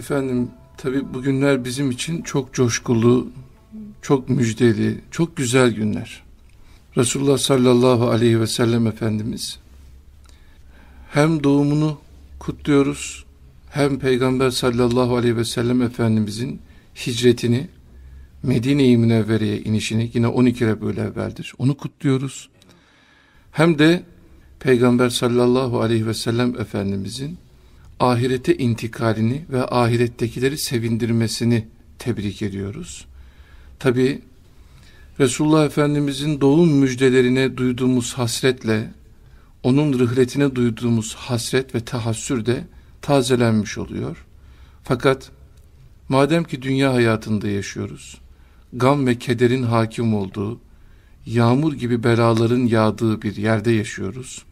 Efendim tabi bugünler bizim için çok coşkulu, çok müjdeli, çok güzel günler. Resulullah sallallahu aleyhi ve sellem Efendimiz hem doğumunu kutluyoruz hem Peygamber sallallahu aleyhi ve sellem Efendimizin hicretini Medine-i Münevvere'ye inişini yine 12 Rebül evveldir. Onu kutluyoruz. Hem de Peygamber sallallahu aleyhi ve sellem Efendimizin ahirete intikalini ve ahirettekileri sevindirmesini tebrik ediyoruz. Tabi Resulullah Efendimizin doğum müjdelerine duyduğumuz hasretle, onun rıhletine duyduğumuz hasret ve tahassür de tazelenmiş oluyor. Fakat madem ki dünya hayatında yaşıyoruz, gam ve kederin hakim olduğu, yağmur gibi belaların yağdığı bir yerde yaşıyoruz.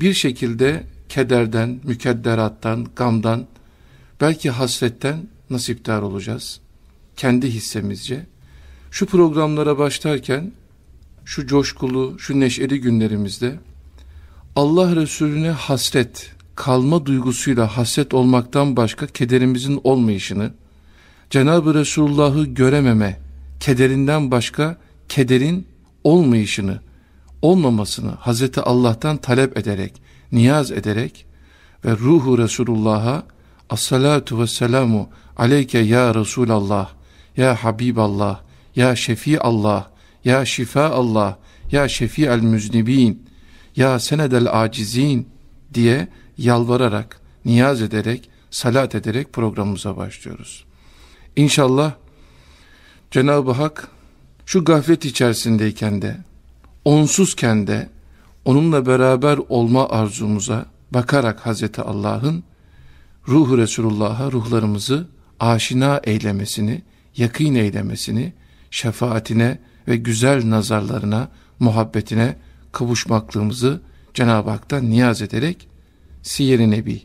Bir şekilde kederden, mükedderattan, gamdan, belki hasretten nasiptar olacağız. Kendi hissemizce. Şu programlara başlarken, şu coşkulu, şu neşeli günlerimizde, Allah Resulüne hasret, kalma duygusuyla hasret olmaktan başka kederimizin olmayışını, Cenab-ı Resulullah'ı görememe, kederinden başka kederin olmayışını, olmamasını Hazreti Allah'tan talep ederek, niyaz ederek ve ruhu Resulullah'a As-salatu ve selamu aleyke ya Resulallah, ya Habiballah, ya Şefi Allah, ya Şifa Allah, ya Şefi el müznibin, ya senedel acizin diye yalvararak, niyaz ederek, salat ederek programımıza başlıyoruz. İnşallah Cenab-ı Hak şu gaflet içerisindeyken de, onsuzken de, onunla beraber olma arzumuza bakarak Hazreti Allah'ın ruhu Resulullah'a ruhlarımızı aşina eylemesini, yakın eylemesini, şefaatine ve güzel nazarlarına, muhabbetine kavuşmaklığımızı Cenab-ı Hak'tan niyaz ederek Siyer-i Nebi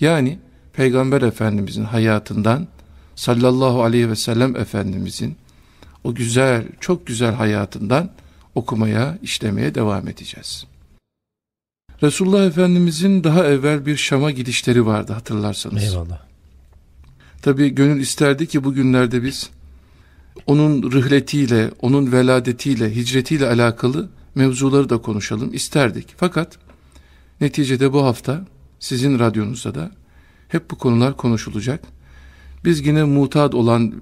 yani Peygamber Efendimizin hayatından sallallahu aleyhi ve sellem Efendimizin o güzel, çok güzel hayatından okumaya, işlemeye devam edeceğiz. Resulullah Efendimizin daha evvel bir Şam'a gidişleri vardı hatırlarsanız. Eyvallah. Tabi gönül isterdi ki bugünlerde biz onun rıhletiyle, onun veladetiyle, hicretiyle alakalı mevzuları da konuşalım isterdik. Fakat neticede bu hafta sizin radyonuzda da hep bu konular konuşulacak. Biz yine mutat olan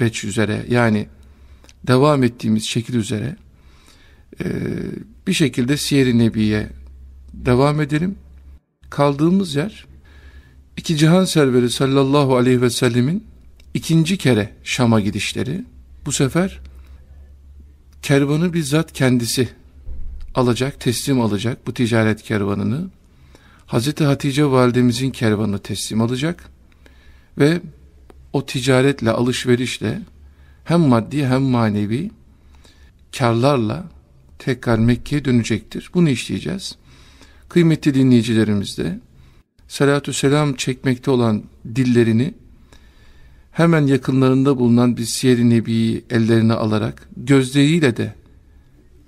veç üzere yani devam ettiğimiz şekil üzere e, bir şekilde Siyer-i Nebi'ye devam edelim. Kaldığımız yer iki cihan serveri sallallahu aleyhi ve sellemin ikinci kere Şam'a gidişleri. Bu sefer kervanı bizzat kendisi alacak, teslim alacak bu ticaret kervanını. Hazreti Hatice validemizin kervanını teslim alacak ve o ticaretle, alışverişle hem maddi hem manevi karlarla tekrar Mekke'ye dönecektir. Bunu işleyeceğiz. Kıymetli dinleyicilerimiz de salatü selam çekmekte olan dillerini hemen yakınlarında bulunan bir Siyer-i Nebi'yi ellerine alarak gözleriyle de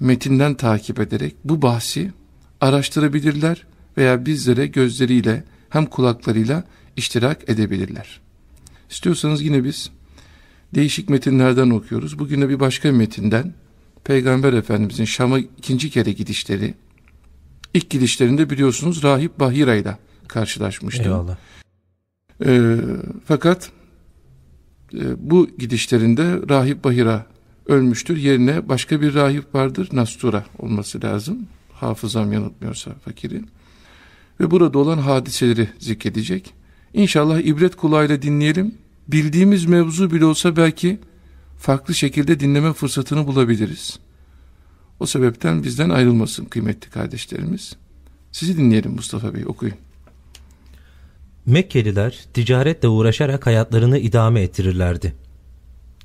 metinden takip ederek bu bahsi araştırabilirler veya bizlere gözleriyle hem kulaklarıyla iştirak edebilirler. İstiyorsanız yine biz değişik metinlerden okuyoruz. Bugün de bir başka metinden Peygamber Efendimizin Şam'a ikinci kere gidişleri ilk gidişlerinde biliyorsunuz Rahip Bahira ile karşılaşmıştı. Eyvallah. Ee, fakat e, bu gidişlerinde Rahip Bahira ölmüştür. Yerine başka bir rahip vardır. Nastura olması lazım. Hafızam yanıltmıyorsa fakiri. Ve burada olan hadiseleri zikredecek. İnşallah ibret kulağıyla dinleyelim. Bildiğimiz mevzu bile olsa belki farklı şekilde dinleme fırsatını bulabiliriz. O sebepten bizden ayrılmasın kıymetli kardeşlerimiz. Sizi dinleyelim Mustafa Bey okuyun. Mekkeliler ticaretle uğraşarak hayatlarını idame ettirirlerdi.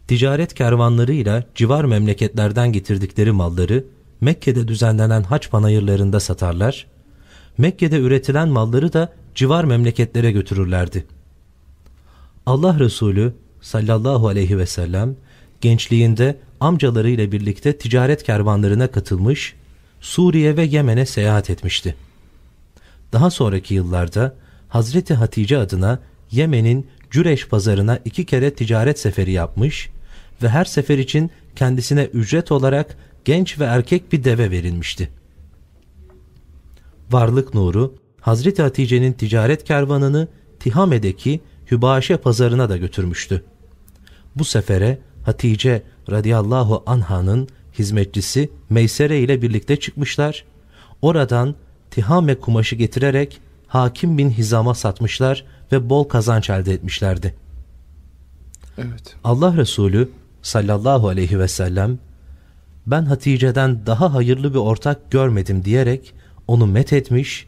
Ticaret kervanlarıyla civar memleketlerden getirdikleri malları Mekke'de düzenlenen haç panayırlarında satarlar, Mekke'de üretilen malları da civar memleketlere götürürlerdi. Allah Resulü sallallahu aleyhi ve sellem gençliğinde amcalarıyla birlikte ticaret kervanlarına katılmış, Suriye ve Yemen'e seyahat etmişti. Daha sonraki yıllarda Hazreti Hatice adına Yemen'in Cüreş pazarına iki kere ticaret seferi yapmış ve her sefer için kendisine ücret olarak genç ve erkek bir deve verilmişti. Varlık nuru Hazreti Hatice'nin ticaret kervanını Tihame'deki Hübaşe pazarına da götürmüştü. Bu sefere Hatice radıyallahu anhanın hizmetçisi Meysere ile birlikte çıkmışlar. Oradan Tihame kumaşı getirerek Hakim bin Hizam'a satmışlar ve bol kazanç elde etmişlerdi. Evet. Allah Resulü sallallahu aleyhi ve sellem ben Hatice'den daha hayırlı bir ortak görmedim diyerek onu met etmiş,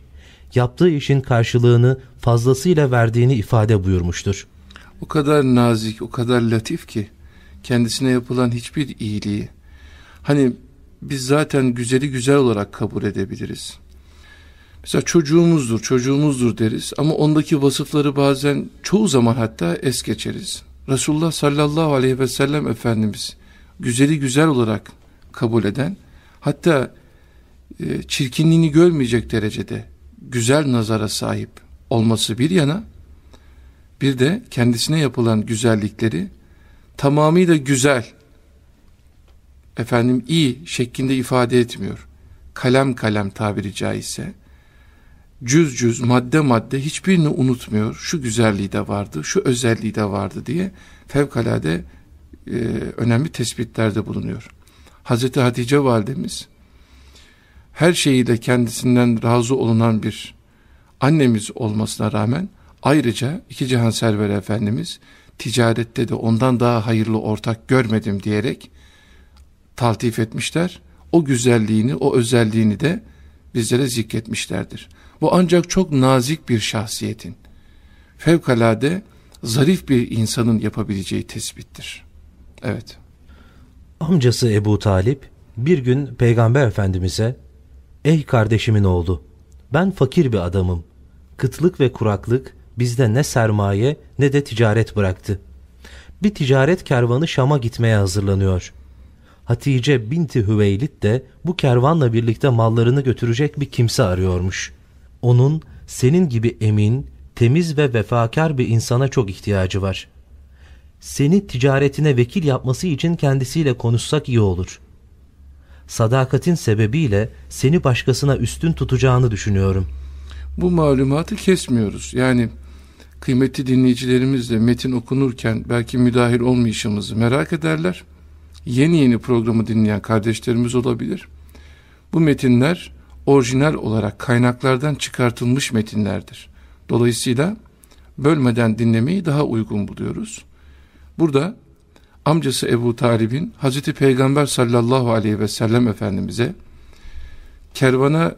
yaptığı işin karşılığını fazlasıyla verdiğini ifade buyurmuştur. O kadar nazik, o kadar latif ki kendisine yapılan hiçbir iyiliği hani biz zaten güzeli güzel olarak kabul edebiliriz. Mesela çocuğumuzdur, çocuğumuzdur deriz ama ondaki vasıfları bazen çoğu zaman hatta es geçeriz. Resulullah sallallahu aleyhi ve sellem Efendimiz güzeli güzel olarak kabul eden hatta e, çirkinliğini görmeyecek derecede güzel nazara sahip olması bir yana bir de kendisine yapılan güzellikleri tamamıyla güzel efendim iyi şeklinde ifade etmiyor. Kalem kalem tabiri caizse cüz cüz madde madde hiçbirini unutmuyor. Şu güzelliği de vardı, şu özelliği de vardı diye fevkalade e, önemli tespitlerde bulunuyor. Hazreti Hatice validemiz her şeyiyle kendisinden razı olunan bir annemiz olmasına rağmen ayrıca iki cihan serveri efendimiz ticarette de ondan daha hayırlı ortak görmedim diyerek taltif etmişler. O güzelliğini, o özelliğini de bizlere zikretmişlerdir. Bu ancak çok nazik bir şahsiyetin, fevkalade zarif bir insanın yapabileceği tespittir. Evet. Amcası Ebu Talip bir gün Peygamber Efendimiz'e Ey kardeşimin oğlu ben fakir bir adamım. Kıtlık ve kuraklık bizde ne sermaye ne de ticaret bıraktı. Bir ticaret kervanı Şam'a gitmeye hazırlanıyor. Hatice binti Hüveylid de bu kervanla birlikte mallarını götürecek bir kimse arıyormuş. Onun senin gibi emin, temiz ve vefakar bir insana çok ihtiyacı var. Seni ticaretine vekil yapması için kendisiyle konuşsak iyi olur. Sadakatin sebebiyle seni başkasına üstün tutacağını düşünüyorum. Bu malumatı kesmiyoruz. Yani kıymetli dinleyicilerimiz de metin okunurken belki müdahil olmayışımızı merak ederler yeni yeni programı dinleyen kardeşlerimiz olabilir. Bu metinler orijinal olarak kaynaklardan çıkartılmış metinlerdir. Dolayısıyla bölmeden dinlemeyi daha uygun buluyoruz. Burada amcası Ebu Talib'in Hazreti Peygamber sallallahu aleyhi ve sellem Efendimiz'e kervana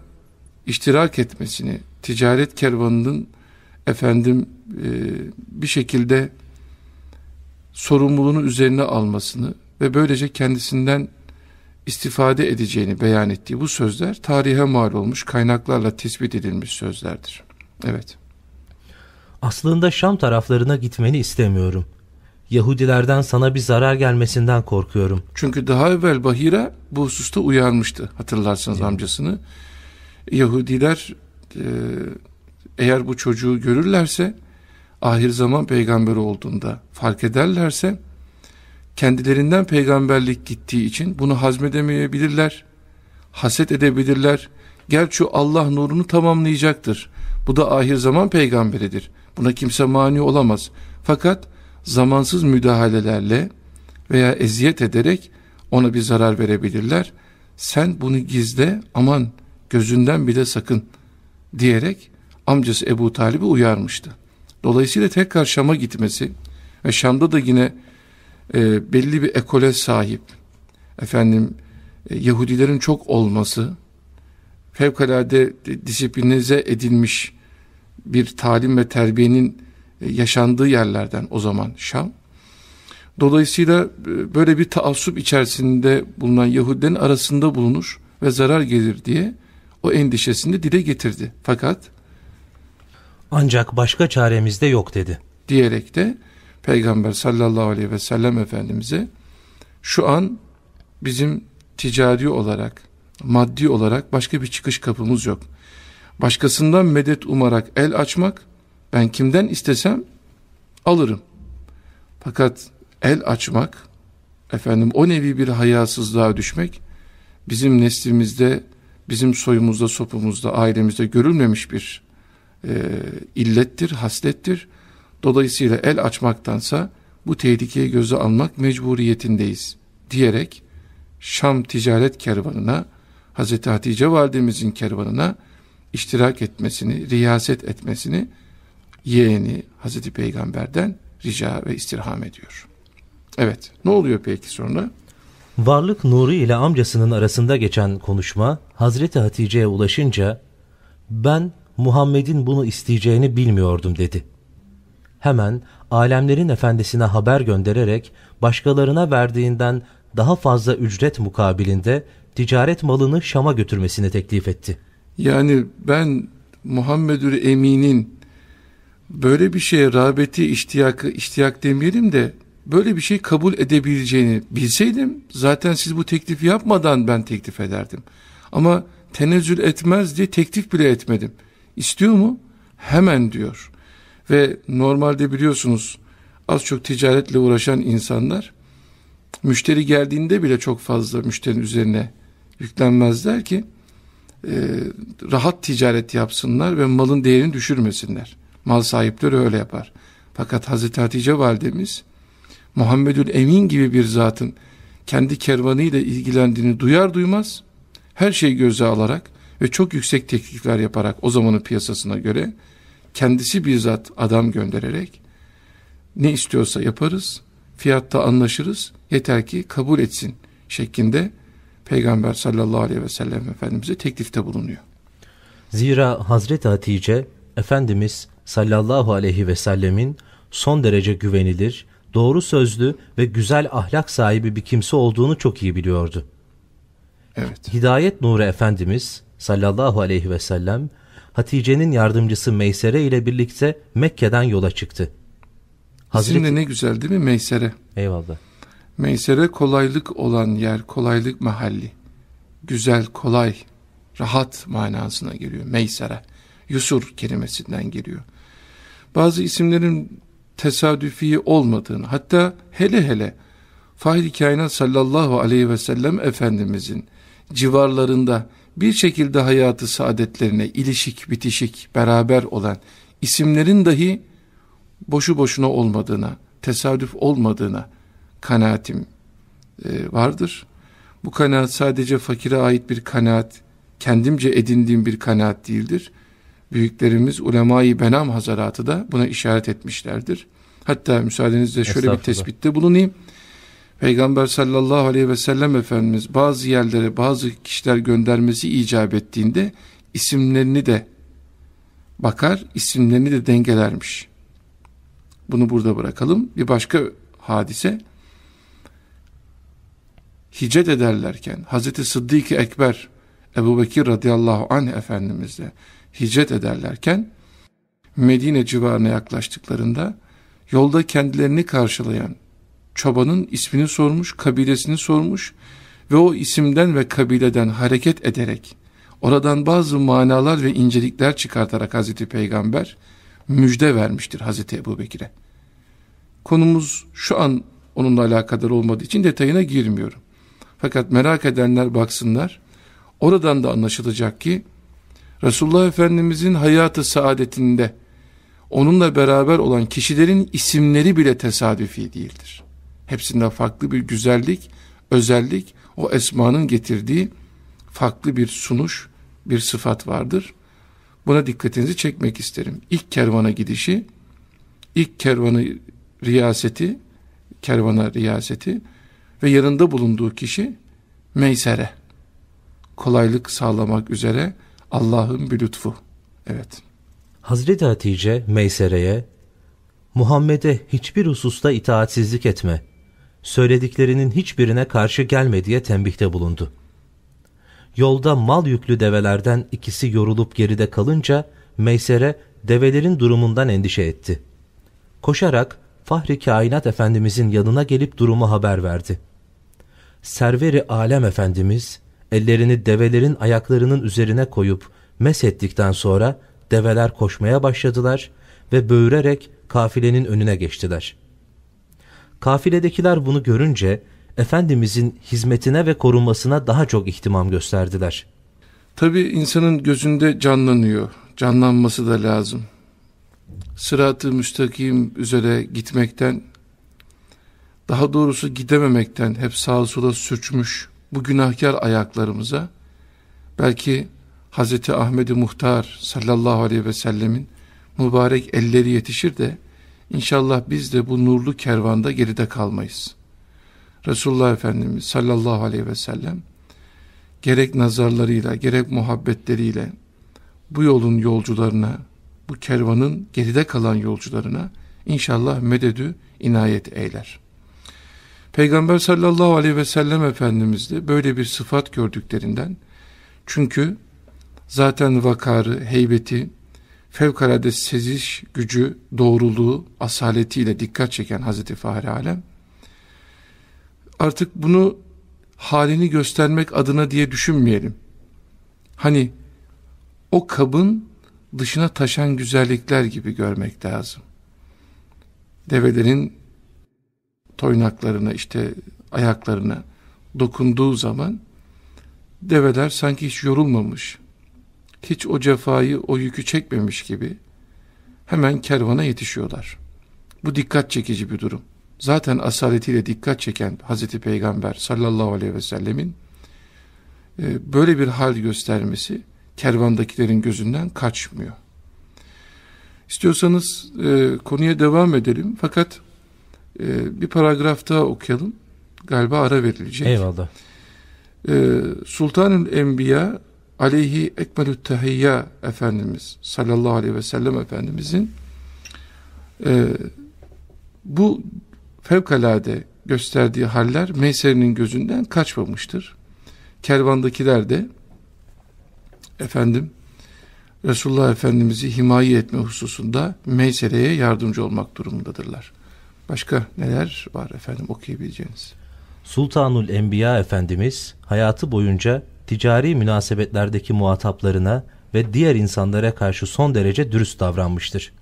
iştirak etmesini, ticaret kervanının efendim e, bir şekilde sorumluluğunu üzerine almasını ve böylece kendisinden istifade edeceğini beyan ettiği bu sözler tarihe mal olmuş kaynaklarla tespit edilmiş sözlerdir. Evet. Aslında Şam taraflarına gitmeni istemiyorum. Yahudilerden sana bir zarar gelmesinden korkuyorum. Çünkü daha evvel Bahira bu hususta uyarmıştı hatırlarsanız evet. amcasını. Yahudiler e, eğer bu çocuğu görürlerse ahir zaman peygamberi olduğunda fark ederlerse kendilerinden peygamberlik gittiği için bunu hazmedemeyebilirler, haset edebilirler. Gerçi Allah nurunu tamamlayacaktır. Bu da ahir zaman peygamberidir. Buna kimse mani olamaz. Fakat zamansız müdahalelerle veya eziyet ederek ona bir zarar verebilirler. Sen bunu gizle aman gözünden bile sakın diyerek amcası Ebu Talib'i uyarmıştı. Dolayısıyla tekrar Şam'a gitmesi ve Şam'da da yine e, belli bir ekole sahip efendim e, Yahudilerin çok olması fevkalade disiplinize edilmiş bir talim ve terbiyenin e, yaşandığı yerlerden o zaman Şam. Dolayısıyla e, böyle bir taassup içerisinde bulunan Yahudilerin arasında bulunur ve zarar gelir diye o endişesini dile getirdi. Fakat ancak başka çaremiz de yok dedi. Diyerek de Peygamber sallallahu aleyhi ve sellem Efendimiz'e şu an bizim ticari olarak, maddi olarak başka bir çıkış kapımız yok. Başkasından medet umarak el açmak, ben kimden istesem alırım. Fakat el açmak, efendim o nevi bir hayasızlığa düşmek bizim neslimizde, bizim soyumuzda, sopumuzda, ailemizde görülmemiş bir e, illettir, haslettir. Dolayısıyla el açmaktansa bu tehlikeyi göze almak mecburiyetindeyiz diyerek Şam ticaret kervanına Hazreti Hatice validemizin kervanına iştirak etmesini, riyaset etmesini yeğeni Hazreti Peygamber'den rica ve istirham ediyor. Evet, ne oluyor peki sonra? Varlık nuru ile amcasının arasında geçen konuşma Hazreti Hatice'ye ulaşınca ben Muhammed'in bunu isteyeceğini bilmiyordum dedi. Hemen alemlerin efendisine haber göndererek başkalarına verdiğinden daha fazla ücret mukabilinde ticaret malını Şam'a götürmesini teklif etti. Yani ben Muhammedül Emin'in böyle bir şeye rağbeti, iştiyakı, iştiyak demeyelim de böyle bir şey kabul edebileceğini bilseydim zaten siz bu teklifi yapmadan ben teklif ederdim. Ama tenezzül etmez diye teklif bile etmedim. İstiyor mu? Hemen diyor. Ve normalde biliyorsunuz az çok ticaretle uğraşan insanlar müşteri geldiğinde bile çok fazla müşterinin üzerine yüklenmezler ki e, rahat ticaret yapsınlar ve malın değerini düşürmesinler. Mal sahipleri öyle yapar. Fakat Hazreti Hatice validemiz Muhammedül Emin gibi bir zatın kendi kervanıyla ilgilendiğini duyar duymaz her şeyi göze alarak ve çok yüksek teklifler yaparak o zamanın piyasasına göre kendisi bizzat adam göndererek ne istiyorsa yaparız, fiyatta anlaşırız, yeter ki kabul etsin şeklinde Peygamber sallallahu aleyhi ve sellem Efendimiz'e teklifte bulunuyor. Zira Hazreti Hatice Efendimiz sallallahu aleyhi ve sellemin son derece güvenilir, doğru sözlü ve güzel ahlak sahibi bir kimse olduğunu çok iyi biliyordu. Evet. Hidayet Nuru Efendimiz sallallahu aleyhi ve sellem Hatice'nin yardımcısı Meysere ile birlikte Mekke'den yola çıktı. Hazreti... İsim de ne güzel değil mi Meysere? Eyvallah. Meysere kolaylık olan yer, kolaylık mahalli. Güzel, kolay, rahat manasına geliyor. Meysere. Yusur kelimesinden geliyor. Bazı isimlerin tesadüfi olmadığını, hatta hele hele Fahri Kainat sallallahu aleyhi ve sellem Efendimizin civarlarında bir şekilde hayatı saadetlerine ilişik bitişik beraber olan isimlerin dahi boşu boşuna olmadığına, tesadüf olmadığına kanaatim e, vardır. Bu kanaat sadece fakire ait bir kanaat, kendimce edindiğim bir kanaat değildir. Büyüklerimiz ulema-i benam hazaratı da buna işaret etmişlerdir. Hatta müsaadenizle şöyle bir tespitte bulunayım. Peygamber sallallahu aleyhi ve sellem Efendimiz bazı yerlere bazı kişiler göndermesi icap ettiğinde isimlerini de bakar, isimlerini de dengelermiş. Bunu burada bırakalım. Bir başka hadise hicret ederlerken Hazreti Sıddık-ı Ekber Ebu Bekir radıyallahu anh Efendimizle hicret ederlerken Medine civarına yaklaştıklarında yolda kendilerini karşılayan çobanın ismini sormuş, kabilesini sormuş ve o isimden ve kabileden hareket ederek oradan bazı manalar ve incelikler çıkartarak Hazreti Peygamber müjde vermiştir Hazreti Ebu Bekir'e. Konumuz şu an onunla alakadar olmadığı için detayına girmiyorum. Fakat merak edenler baksınlar. Oradan da anlaşılacak ki Resulullah Efendimizin hayatı saadetinde onunla beraber olan kişilerin isimleri bile tesadüfi değildir. Hepsinde farklı bir güzellik, özellik, o esmanın getirdiği farklı bir sunuş, bir sıfat vardır. Buna dikkatinizi çekmek isterim. İlk kervana gidişi, ilk kervanı riyaseti, kervana riyaseti ve yanında bulunduğu kişi meysere. Kolaylık sağlamak üzere Allah'ın bir lütfu. Evet. Hazreti Hatice Meysere'ye Muhammed'e hiçbir hususta itaatsizlik etme, söylediklerinin hiçbirine karşı gelme diye tembihte bulundu. Yolda mal yüklü develerden ikisi yorulup geride kalınca Meysere develerin durumundan endişe etti. Koşarak Fahri Kainat Efendimizin yanına gelip durumu haber verdi. Serveri Alem Efendimiz ellerini develerin ayaklarının üzerine koyup meshettikten sonra develer koşmaya başladılar ve böğürerek kafilenin önüne geçtiler. Kafiledekiler bunu görünce Efendimizin hizmetine ve korunmasına daha çok ihtimam gösterdiler. Tabi insanın gözünde canlanıyor. Canlanması da lazım. Sırat-ı müstakim üzere gitmekten, daha doğrusu gidememekten hep sağa sola sürçmüş bu günahkar ayaklarımıza, belki Hz. Ahmet-i Muhtar sallallahu aleyhi ve sellemin mübarek elleri yetişir de, inşallah biz de bu nurlu kervanda geride kalmayız. Resulullah Efendimiz sallallahu aleyhi ve sellem, gerek nazarlarıyla gerek muhabbetleriyle bu yolun yolcularına, bu kervanın geride kalan yolcularına inşallah mededü inayet eyler. Peygamber sallallahu aleyhi ve sellem Efendimiz de böyle bir sıfat gördüklerinden çünkü zaten vakarı, heybeti, fevkalade seziş gücü, doğruluğu, asaletiyle dikkat çeken Hazreti Fahri Alem artık bunu halini göstermek adına diye düşünmeyelim. Hani o kabın dışına taşan güzellikler gibi görmek lazım. Develerin toynaklarına işte ayaklarına dokunduğu zaman develer sanki hiç yorulmamış, hiç o cefayı, o yükü çekmemiş gibi hemen kervana yetişiyorlar. Bu dikkat çekici bir durum zaten asaletiyle dikkat çeken Hazreti Peygamber sallallahu aleyhi ve sellemin e, böyle bir hal göstermesi kervandakilerin gözünden kaçmıyor. İstiyorsanız e, konuya devam edelim fakat e, bir paragraf daha okuyalım. Galiba ara verilecek. Eyvallah. E, Sultanül Enbiya aleyhi ekmelü tehiyya Efendimiz sallallahu aleyhi ve sellem Efendimizin e, bu fevkalade gösterdiği haller Meyser'in gözünden kaçmamıştır. Kervandakiler de efendim Resulullah Efendimiz'i himaye etme hususunda Meysere'ye yardımcı olmak durumundadırlar. Başka neler var efendim okuyabileceğiniz? Sultanul Enbiya Efendimiz hayatı boyunca ticari münasebetlerdeki muhataplarına ve diğer insanlara karşı son derece dürüst davranmıştır.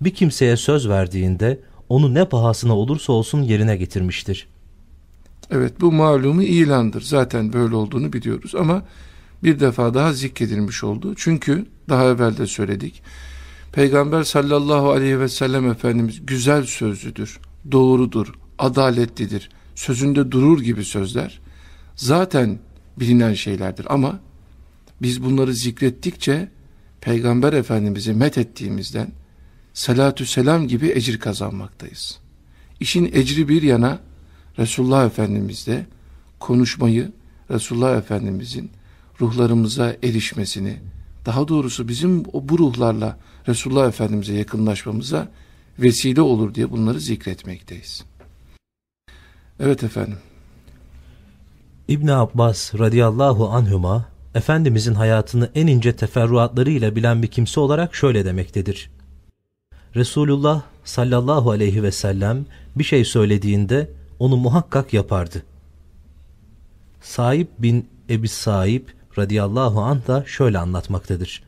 Bir kimseye söz verdiğinde onu ne pahasına olursa olsun yerine getirmiştir. Evet bu malumu ilandır. Zaten böyle olduğunu biliyoruz ama bir defa daha zikredilmiş oldu. Çünkü daha evvel de söyledik. Peygamber sallallahu aleyhi ve sellem Efendimiz güzel sözlüdür, doğrudur, adaletlidir, sözünde durur gibi sözler zaten bilinen şeylerdir ama biz bunları zikrettikçe Peygamber Efendimiz'i met ettiğimizden salatü selam gibi ecir kazanmaktayız. İşin ecri bir yana Resulullah Efendimiz'de konuşmayı, Resulullah Efendimiz'in ruhlarımıza erişmesini, daha doğrusu bizim bu ruhlarla Resulullah Efendimiz'e yakınlaşmamıza vesile olur diye bunları zikretmekteyiz. Evet efendim. İbn Abbas radıyallahu anhuma Efendimizin hayatını en ince teferruatlarıyla bilen bir kimse olarak şöyle demektedir. Resulullah sallallahu aleyhi ve sellem bir şey söylediğinde onu muhakkak yapardı. Saib bin Ebi Saib radıyallahu anh da şöyle anlatmaktadır.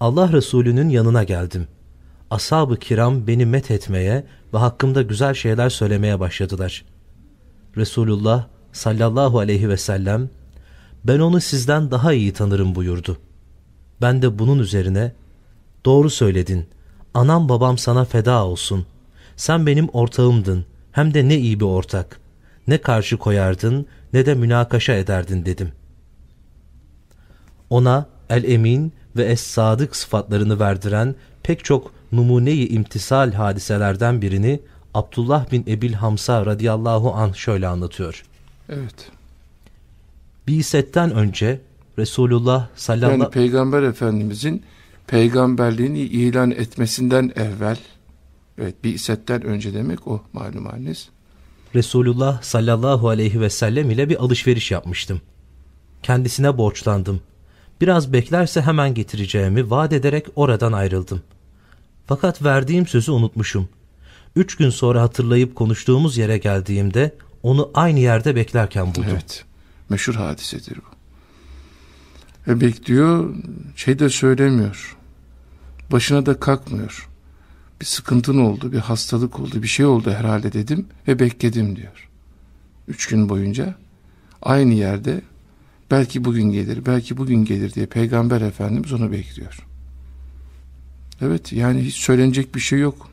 Allah Resulü'nün yanına geldim. Ashab-ı kiram beni met etmeye ve hakkımda güzel şeyler söylemeye başladılar. Resulullah sallallahu aleyhi ve sellem ben onu sizden daha iyi tanırım buyurdu. Ben de bunun üzerine doğru söyledin.'' Anam babam sana feda olsun. Sen benim ortağımdın. Hem de ne iyi bir ortak. Ne karşı koyardın ne de münakaşa ederdin dedim. Ona el-emin ve es-sadık sıfatlarını verdiren pek çok numuneyi imtisal hadiselerden birini Abdullah bin Ebil Hamsa radıyallahu an şöyle anlatıyor. Evet. Bisetten önce Resulullah sallallahu yani Peygamber Efendimizin peygamberliğini ilan etmesinden evvel evet bir isetten önce demek o malum haliniz. Resulullah sallallahu aleyhi ve sellem ile bir alışveriş yapmıştım. Kendisine borçlandım. Biraz beklerse hemen getireceğimi vaat ederek oradan ayrıldım. Fakat verdiğim sözü unutmuşum. Üç gün sonra hatırlayıp konuştuğumuz yere geldiğimde onu aynı yerde beklerken buldum. Evet, meşhur hadisedir bu. Ve bekliyor, şey de söylemiyor başına da kalkmıyor. Bir sıkıntın oldu, bir hastalık oldu, bir şey oldu herhalde dedim ve bekledim diyor. Üç gün boyunca aynı yerde belki bugün gelir, belki bugün gelir diye Peygamber Efendimiz onu bekliyor. Evet yani hiç söylenecek bir şey yok.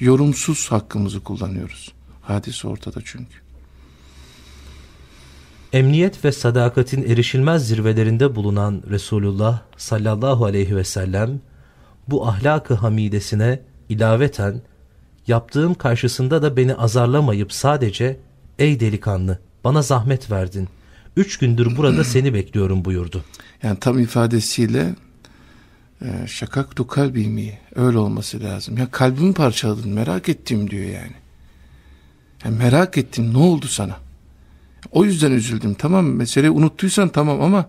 Yorumsuz hakkımızı kullanıyoruz. Hadis ortada çünkü. Emniyet ve sadakatin erişilmez zirvelerinde bulunan Resulullah sallallahu aleyhi ve sellem bu ahlakı hamidesine ilaveten yaptığım karşısında da beni azarlamayıp sadece ey delikanlı bana zahmet verdin. Üç gündür burada seni bekliyorum buyurdu. Yani tam ifadesiyle e, şakaktu kalbimi öyle olması lazım. Ya kalbimi parçaladın merak ettim diyor yani. yani. Merak ettim ne oldu sana? O yüzden üzüldüm tamam meseleyi unuttuysan tamam ama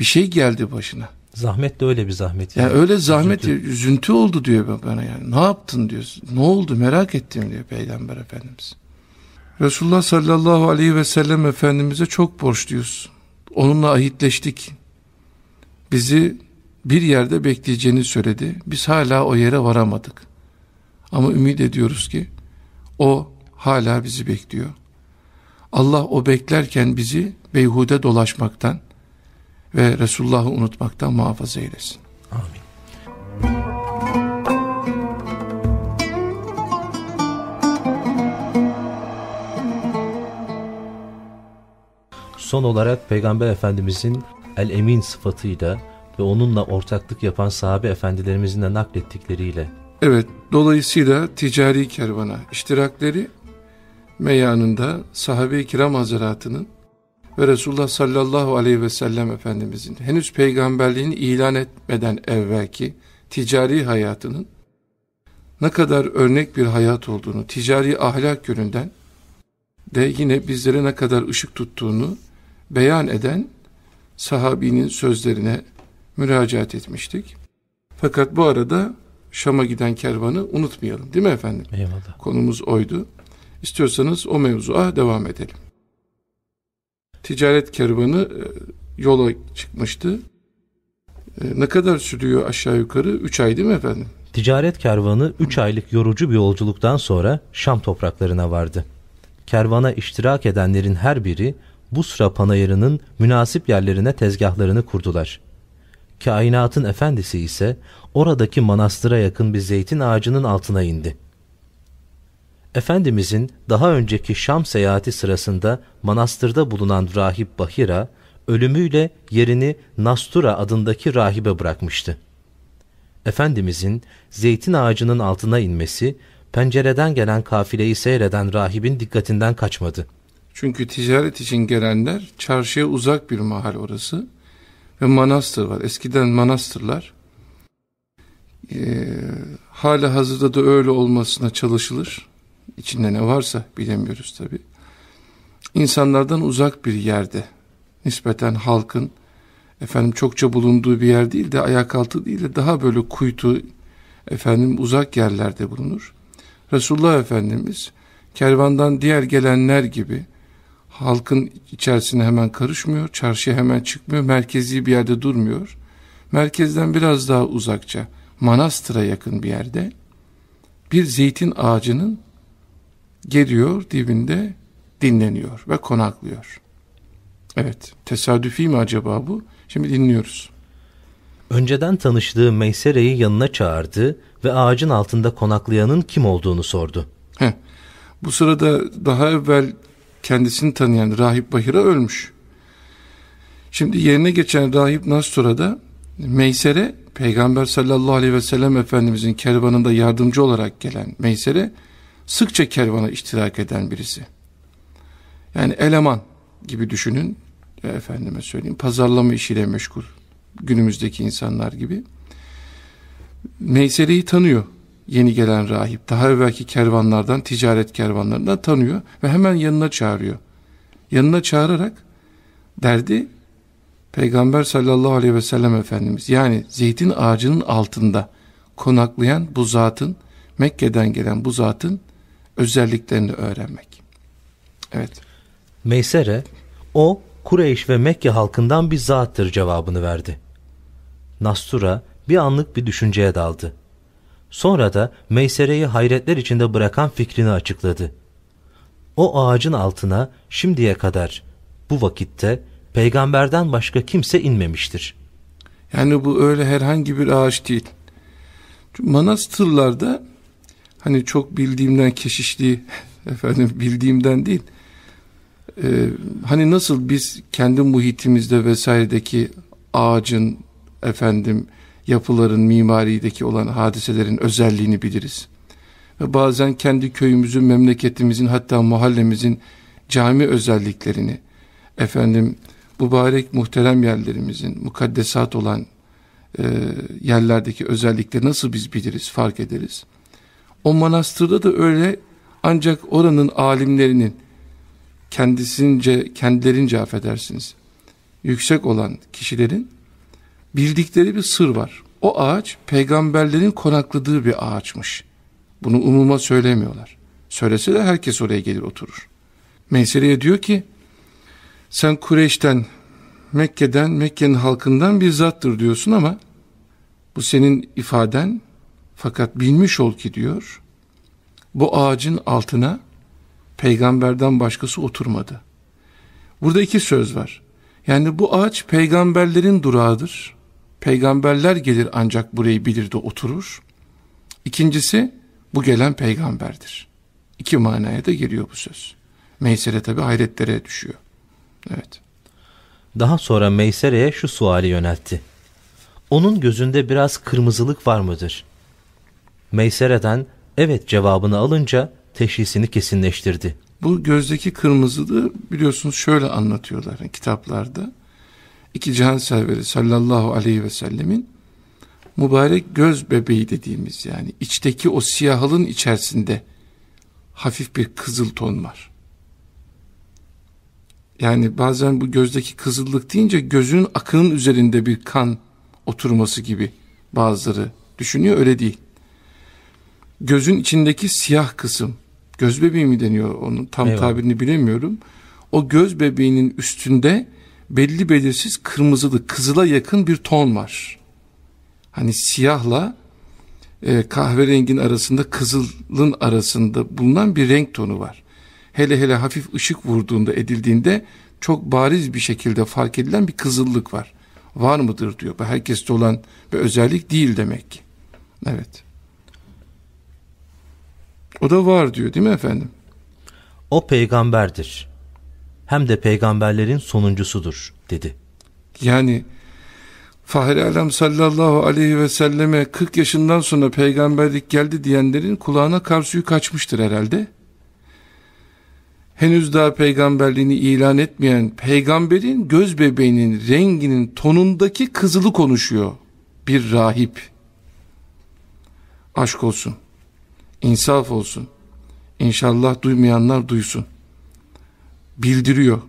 bir şey geldi başına. Zahmet de öyle bir zahmet. Yani, yani öyle zahmet üzüntü. üzüntü oldu diyor bana yani. Ne yaptın diyor. Ne oldu merak ettim diyor Peygamber Efendimiz. Resulullah sallallahu aleyhi ve sellem Efendimiz'e çok borçluyuz. Onunla ahitleştik. Bizi bir yerde bekleyeceğini söyledi. Biz hala o yere varamadık. Ama ümit ediyoruz ki o hala bizi bekliyor. Allah o beklerken bizi beyhude dolaşmaktan ve Resulullah'ı unutmaktan muhafaza eylesin. Amin. Son olarak Peygamber Efendimizin el-emin sıfatıyla ve onunla ortaklık yapan sahabe efendilerimizin de naklettikleriyle. Evet, dolayısıyla ticari kervana iştirakleri meyanında sahabe-i kiram hazaratının ve Resulullah sallallahu aleyhi ve sellem Efendimizin henüz peygamberliğini ilan etmeden evvelki ticari hayatının ne kadar örnek bir hayat olduğunu, ticari ahlak yönünden de yine bizlere ne kadar ışık tuttuğunu beyan eden sahabinin sözlerine müracaat etmiştik. Fakat bu arada Şam'a giden kervanı unutmayalım değil mi efendim? Eyvallah. Konumuz oydu. İstiyorsanız o mevzuya devam edelim. Ticaret kervanı e, yola çıkmıştı. E, ne kadar sürüyor aşağı yukarı? Üç ay değil mi efendim? Ticaret kervanı üç aylık yorucu bir yolculuktan sonra Şam topraklarına vardı. Kervana iştirak edenlerin her biri Busra panayırının münasip yerlerine tezgahlarını kurdular. Kainatın efendisi ise oradaki manastıra yakın bir zeytin ağacının altına indi. Efendimizin daha önceki Şam seyahati sırasında manastırda bulunan rahip Bahira, ölümüyle yerini Nastura adındaki rahibe bırakmıştı. Efendimizin zeytin ağacının altına inmesi, pencereden gelen kafileyi seyreden rahibin dikkatinden kaçmadı. Çünkü ticaret için gelenler çarşıya uzak bir mahal orası ve manastır var. Eskiden manastırlar e, hala hazırda da öyle olmasına çalışılır. İçinde ne varsa bilemiyoruz tabi. İnsanlardan uzak bir yerde nispeten halkın efendim çokça bulunduğu bir yer değil de ayak altı değil de daha böyle kuytu efendim uzak yerlerde bulunur. Resulullah Efendimiz kervandan diğer gelenler gibi halkın içerisine hemen karışmıyor, çarşıya hemen çıkmıyor, merkezi bir yerde durmuyor. Merkezden biraz daha uzakça, manastıra yakın bir yerde bir zeytin ağacının geliyor dibinde dinleniyor ve konaklıyor. Evet, tesadüfi mi acaba bu? Şimdi dinliyoruz. Önceden tanıştığı Meysere'yi yanına çağırdı ve ağacın altında konaklayanın kim olduğunu sordu. Heh, bu sırada daha evvel kendisini tanıyan Rahip Bahira ölmüş. Şimdi yerine geçen Rahip Nastur'a da Meysere, Peygamber sallallahu aleyhi ve sellem Efendimizin kervanında yardımcı olarak gelen Meysere, sıkça kervana iştirak eden birisi. Yani eleman gibi düşünün, efendime söyleyeyim, pazarlama işiyle meşgul günümüzdeki insanlar gibi. Meysere'yi tanıyor yeni gelen rahip daha evvelki kervanlardan, ticaret kervanlarından tanıyor ve hemen yanına çağırıyor. Yanına çağırarak derdi Peygamber sallallahu aleyhi ve sellem Efendimiz yani zeytin ağacının altında konaklayan bu zatın Mekke'den gelen bu zatın özelliklerini öğrenmek. Evet. Meysere o Kureyş ve Mekke halkından bir zattır cevabını verdi. Nastura bir anlık bir düşünceye daldı. Sonra da Meysere'yi hayretler içinde bırakan fikrini açıkladı. O ağacın altına şimdiye kadar bu vakitte peygamberden başka kimse inmemiştir. Yani bu öyle herhangi bir ağaç değil. Manastırlarda hani çok bildiğimden keşişliği efendim bildiğimden değil e, hani nasıl biz kendi muhitimizde vesairedeki ağacın efendim yapıların mimarideki olan hadiselerin özelliğini biliriz. Ve bazen kendi köyümüzün, memleketimizin hatta mahallemizin cami özelliklerini efendim mübarek muhterem yerlerimizin mukaddesat olan e, yerlerdeki özellikleri nasıl biz biliriz, fark ederiz. O manastırda da öyle ancak oranın alimlerinin kendisince, kendilerince affedersiniz, yüksek olan kişilerin bildikleri bir sır var. O ağaç peygamberlerin konakladığı bir ağaçmış. Bunu umuma söylemiyorlar. Söylese de herkes oraya gelir oturur. Meysere'ye diyor ki sen Kureyş'ten, Mekke'den, Mekke'nin halkından bir zattır diyorsun ama bu senin ifaden fakat bilmiş ol ki diyor bu ağacın altına peygamberden başkası oturmadı. Burada iki söz var. Yani bu ağaç peygamberlerin durağıdır. Peygamberler gelir ancak burayı bilir de oturur. İkincisi bu gelen peygamberdir. İki manaya da geliyor bu söz. Meysere tabi hayretlere düşüyor. Evet. Daha sonra Meysere'ye şu suali yöneltti. Onun gözünde biraz kırmızılık var mıdır? Meysere'den evet cevabını alınca teşhisini kesinleştirdi. Bu gözdeki kırmızılığı biliyorsunuz şöyle anlatıyorlar yani kitaplarda. İki cihan serveri sallallahu aleyhi ve sellemin mübarek göz bebeği dediğimiz yani içteki o siyahılın içerisinde hafif bir kızıl ton var. Yani bazen bu gözdeki kızıllık deyince gözün akının üzerinde bir kan oturması gibi bazıları düşünüyor öyle değil. Gözün içindeki siyah kısım göz bebeği mi deniyor onun tam Eyvallah. tabirini bilemiyorum. O göz bebeğinin üstünde belli belirsiz kırmızılı kızıla yakın bir ton var. Hani siyahla e, kahverengin arasında kızılın arasında bulunan bir renk tonu var. Hele hele hafif ışık vurduğunda edildiğinde çok bariz bir şekilde fark edilen bir kızıllık var. Var mıdır diyor. Bu herkeste olan bir özellik değil demek ki. Evet. O da var diyor değil mi efendim? O peygamberdir. Hem de peygamberlerin sonuncusudur dedi. Yani Fahri Alem sallallahu aleyhi ve selleme 40 yaşından sonra peygamberlik geldi diyenlerin kulağına kar suyu kaçmıştır herhalde. Henüz daha peygamberliğini ilan etmeyen peygamberin göz bebeğinin renginin tonundaki kızılı konuşuyor. Bir rahip. Aşk olsun. İnsaf olsun. İnşallah duymayanlar duysun. Bildiriyor.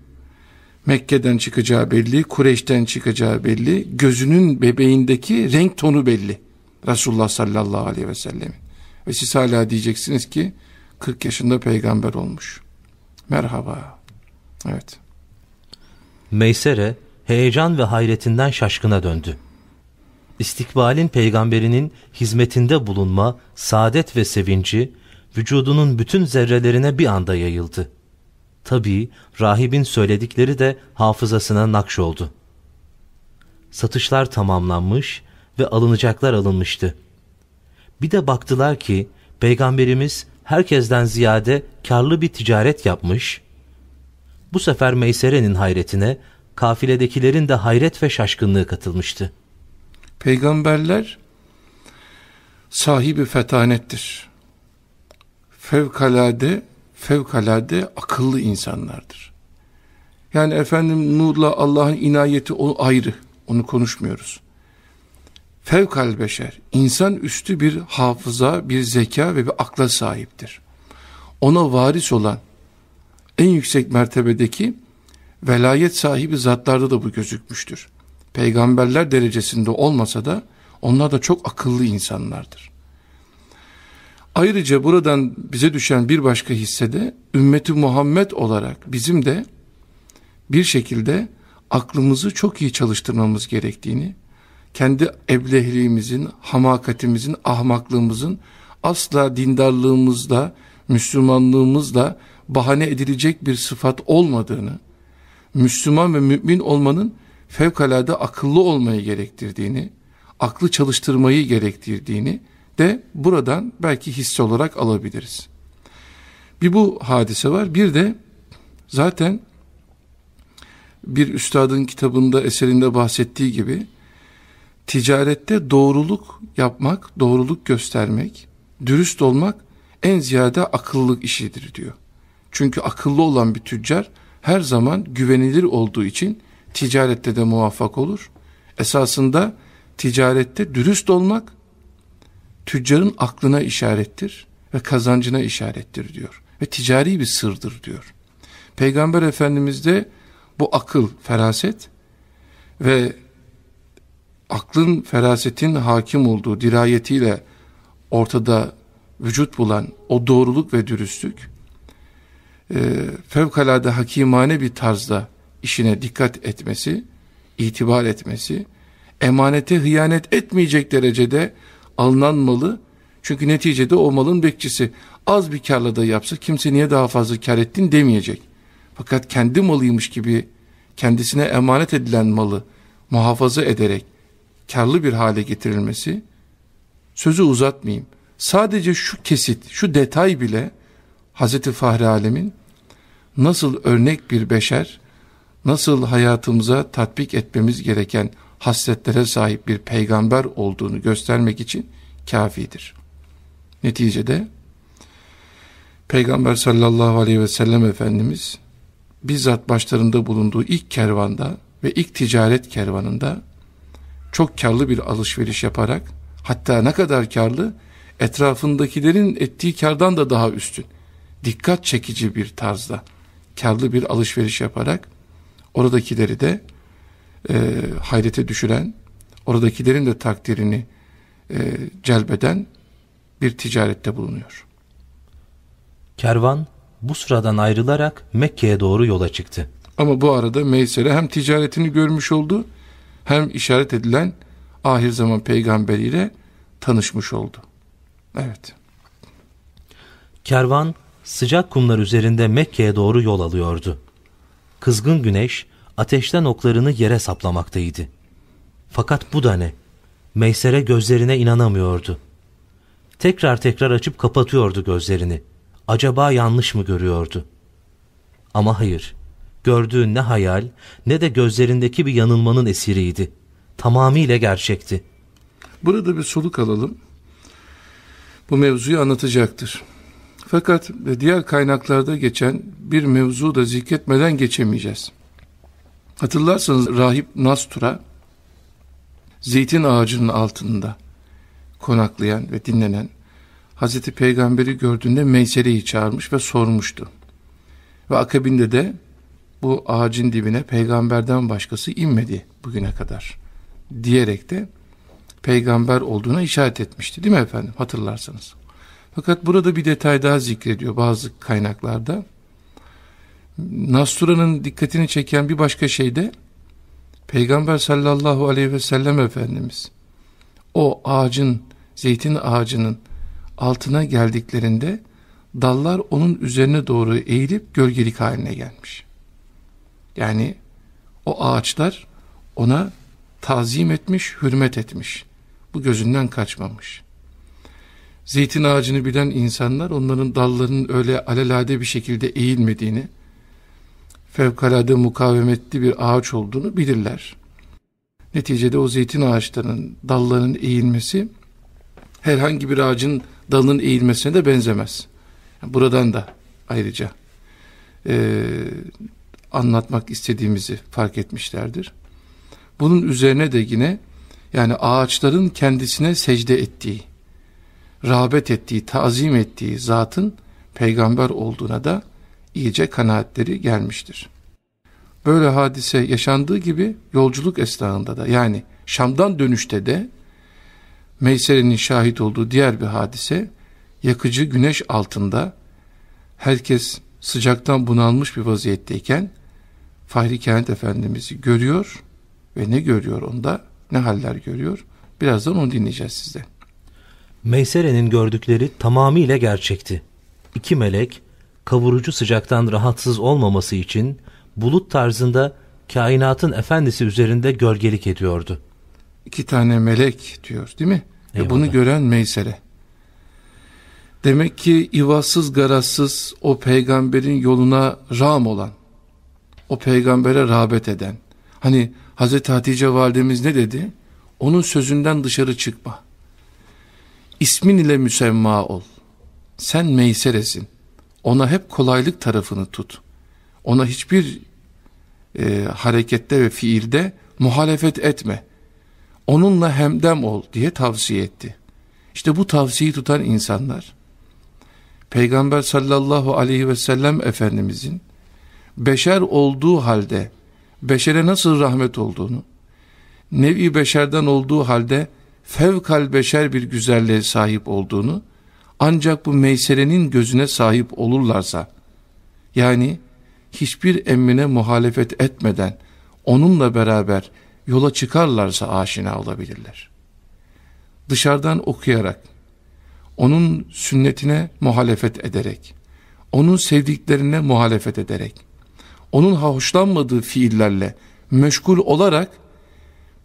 Mekke'den çıkacağı belli, Kureyş'ten çıkacağı belli, gözünün bebeğindeki renk tonu belli. Resulullah sallallahu aleyhi ve sellemin. Ve siz hala diyeceksiniz ki 40 yaşında peygamber olmuş. Merhaba. Evet. Meysere heyecan ve hayretinden şaşkına döndü. İstikbalin peygamberinin hizmetinde bulunma, saadet ve sevinci vücudunun bütün zerrelerine bir anda yayıldı. Tabii rahibin söyledikleri de hafızasına nakş oldu. Satışlar tamamlanmış ve alınacaklar alınmıştı. Bir de baktılar ki peygamberimiz herkesten ziyade karlı bir ticaret yapmış. Bu sefer Meysere'nin hayretine kafiledekilerin de hayret ve şaşkınlığı katılmıştı. Peygamberler sahibi fetanettir. Fevkalade fevkalade akıllı insanlardır. Yani efendim nurla Allah'ın inayeti o ayrı. Onu konuşmuyoruz. Fevkal beşer, insan üstü bir hafıza, bir zeka ve bir akla sahiptir. Ona varis olan en yüksek mertebedeki velayet sahibi zatlarda da bu gözükmüştür. Peygamberler derecesinde olmasa da onlar da çok akıllı insanlardır. Ayrıca buradan bize düşen bir başka hissede ümmeti Muhammed olarak bizim de bir şekilde aklımızı çok iyi çalıştırmamız gerektiğini, kendi eblehliğimizin, hamakatimizin, ahmaklığımızın asla dindarlığımızda, Müslümanlığımızda bahane edilecek bir sıfat olmadığını, Müslüman ve mümin olmanın fevkalade akıllı olmayı gerektirdiğini, aklı çalıştırmayı gerektirdiğini de buradan belki hisse olarak alabiliriz. Bir bu hadise var. Bir de zaten bir üstadın kitabında eserinde bahsettiği gibi ticarette doğruluk yapmak, doğruluk göstermek, dürüst olmak en ziyade akıllılık işidir diyor. Çünkü akıllı olan bir tüccar her zaman güvenilir olduğu için ticarette de muvaffak olur. Esasında ticarette dürüst olmak tüccarın aklına işarettir ve kazancına işarettir diyor. Ve ticari bir sırdır diyor. Peygamber Efendimiz de bu akıl, feraset ve aklın, ferasetin hakim olduğu dirayetiyle ortada vücut bulan o doğruluk ve dürüstlük e, fevkalade hakimane bir tarzda işine dikkat etmesi, itibar etmesi, emanete hıyanet etmeyecek derecede alınan malı, çünkü neticede o malın bekçisi az bir karla da yapsa kimse niye daha fazla kar ettin demeyecek. Fakat kendi malıymış gibi kendisine emanet edilen malı muhafaza ederek karlı bir hale getirilmesi, sözü uzatmayayım. Sadece şu kesit, şu detay bile Hazreti Fahri Alem'in nasıl örnek bir beşer, nasıl hayatımıza tatbik etmemiz gereken hasletlere sahip bir peygamber olduğunu göstermek için kafidir. Neticede Peygamber sallallahu aleyhi ve sellem Efendimiz bizzat başlarında bulunduğu ilk kervanda ve ilk ticaret kervanında çok karlı bir alışveriş yaparak hatta ne kadar karlı etrafındakilerin ettiği kardan da daha üstün dikkat çekici bir tarzda karlı bir alışveriş yaparak oradakileri de e, hayrete düşüren oradakilerin de takdirini e, celbeden bir ticarette bulunuyor. Kervan bu sıradan ayrılarak Mekke'ye doğru yola çıktı. Ama bu arada Meysere hem ticaretini görmüş oldu hem işaret edilen ahir zaman peygamberiyle tanışmış oldu. Evet. Kervan sıcak kumlar üzerinde Mekke'ye doğru yol alıyordu. Kızgın güneş ateşten oklarını yere saplamaktaydı. Fakat bu da ne? Meysere gözlerine inanamıyordu. Tekrar tekrar açıp kapatıyordu gözlerini. Acaba yanlış mı görüyordu? Ama hayır. Gördüğü ne hayal ne de gözlerindeki bir yanılmanın esiriydi. Tamamıyla gerçekti. Burada bir soluk alalım. Bu mevzuyu anlatacaktır. Fakat diğer kaynaklarda geçen bir mevzu da zikretmeden geçemeyeceğiz. Hatırlarsanız Rahip Nastura zeytin ağacının altında konaklayan ve dinlenen Hazreti Peygamber'i gördüğünde Meysere'yi çağırmış ve sormuştu. Ve akabinde de bu ağacın dibine peygamberden başkası inmedi bugüne kadar diyerek de peygamber olduğuna işaret etmişti değil mi efendim hatırlarsanız. Fakat burada bir detay daha zikrediyor bazı kaynaklarda. Nastura'nın dikkatini çeken bir başka şey de Peygamber sallallahu aleyhi ve sellem Efendimiz o ağacın, zeytin ağacının altına geldiklerinde dallar onun üzerine doğru eğilip gölgelik haline gelmiş. Yani o ağaçlar ona tazim etmiş, hürmet etmiş. Bu gözünden kaçmamış. Zeytin ağacını bilen insanlar onların dallarının öyle alelade bir şekilde eğilmediğini, fevkalade mukavemetli bir ağaç olduğunu bilirler. Neticede o zeytin ağaçlarının dallarının eğilmesi herhangi bir ağacın dalının eğilmesine de benzemez. Buradan da ayrıca e, anlatmak istediğimizi fark etmişlerdir. Bunun üzerine de yine yani ağaçların kendisine secde ettiği, rağbet ettiği, tazim ettiği zatın peygamber olduğuna da iyice kanaatleri gelmiştir. Böyle hadise yaşandığı gibi yolculuk esnasında da yani Şam'dan dönüşte de Meysere'nin şahit olduğu diğer bir hadise yakıcı güneş altında herkes sıcaktan bunalmış bir vaziyetteyken Fahri Kent Efendimiz'i görüyor ve ne görüyor onda? Ne haller görüyor? Birazdan onu dinleyeceğiz sizden. Meysere'nin gördükleri tamamıyla gerçekti. İki melek kavurucu sıcaktan rahatsız olmaması için bulut tarzında kainatın efendisi üzerinde gölgelik ediyordu. İki tane melek diyor değil mi? Eyvallah. Ve bunu gören Meysere. Demek ki ivazsız garazsız o peygamberin yoluna ram olan, o peygambere rağbet eden. Hani Hazreti Hatice validemiz ne dedi? Onun sözünden dışarı çıkma. İsmin ile müsemma ol. Sen meyseresin. Ona hep kolaylık tarafını tut. Ona hiçbir e, harekette ve fiilde muhalefet etme. Onunla hemdem ol diye tavsiye etti. İşte bu tavsiyeyi tutan insanlar, Peygamber sallallahu aleyhi ve sellem Efendimizin beşer olduğu halde beşere nasıl rahmet olduğunu, nevi beşerden olduğu halde fevkal beşer bir güzelliğe sahip olduğunu, ancak bu meyserenin gözüne sahip olurlarsa, yani hiçbir emrine muhalefet etmeden onunla beraber yola çıkarlarsa aşina olabilirler. Dışarıdan okuyarak, onun sünnetine muhalefet ederek, onun sevdiklerine muhalefet ederek, onun hoşlanmadığı fiillerle meşgul olarak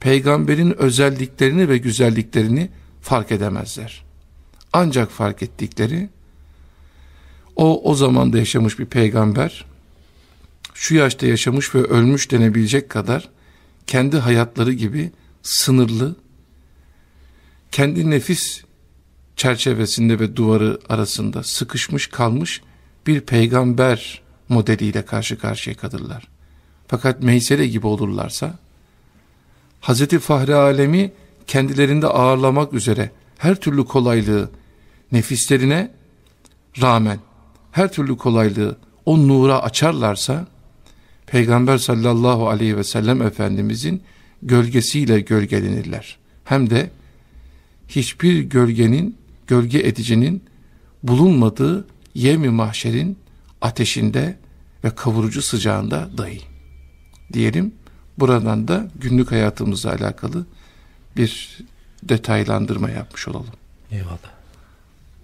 peygamberin özelliklerini ve güzelliklerini fark edemezler. Ancak fark ettikleri o o zamanda yaşamış bir peygamber şu yaşta yaşamış ve ölmüş denebilecek kadar kendi hayatları gibi sınırlı kendi nefis çerçevesinde ve duvarı arasında sıkışmış kalmış bir peygamber modeliyle karşı karşıya kalırlar. Fakat meysere gibi olurlarsa Hazreti Fahri Alemi kendilerinde ağırlamak üzere her türlü kolaylığı nefislerine rağmen her türlü kolaylığı o nura açarlarsa Peygamber sallallahu aleyhi ve sellem Efendimizin gölgesiyle gölgelenirler. Hem de hiçbir gölgenin, gölge edicinin bulunmadığı yemi mahşerin ateşinde ve kavurucu sıcağında dahi. Diyelim buradan da günlük hayatımızla alakalı bir detaylandırma yapmış olalım. Eyvallah.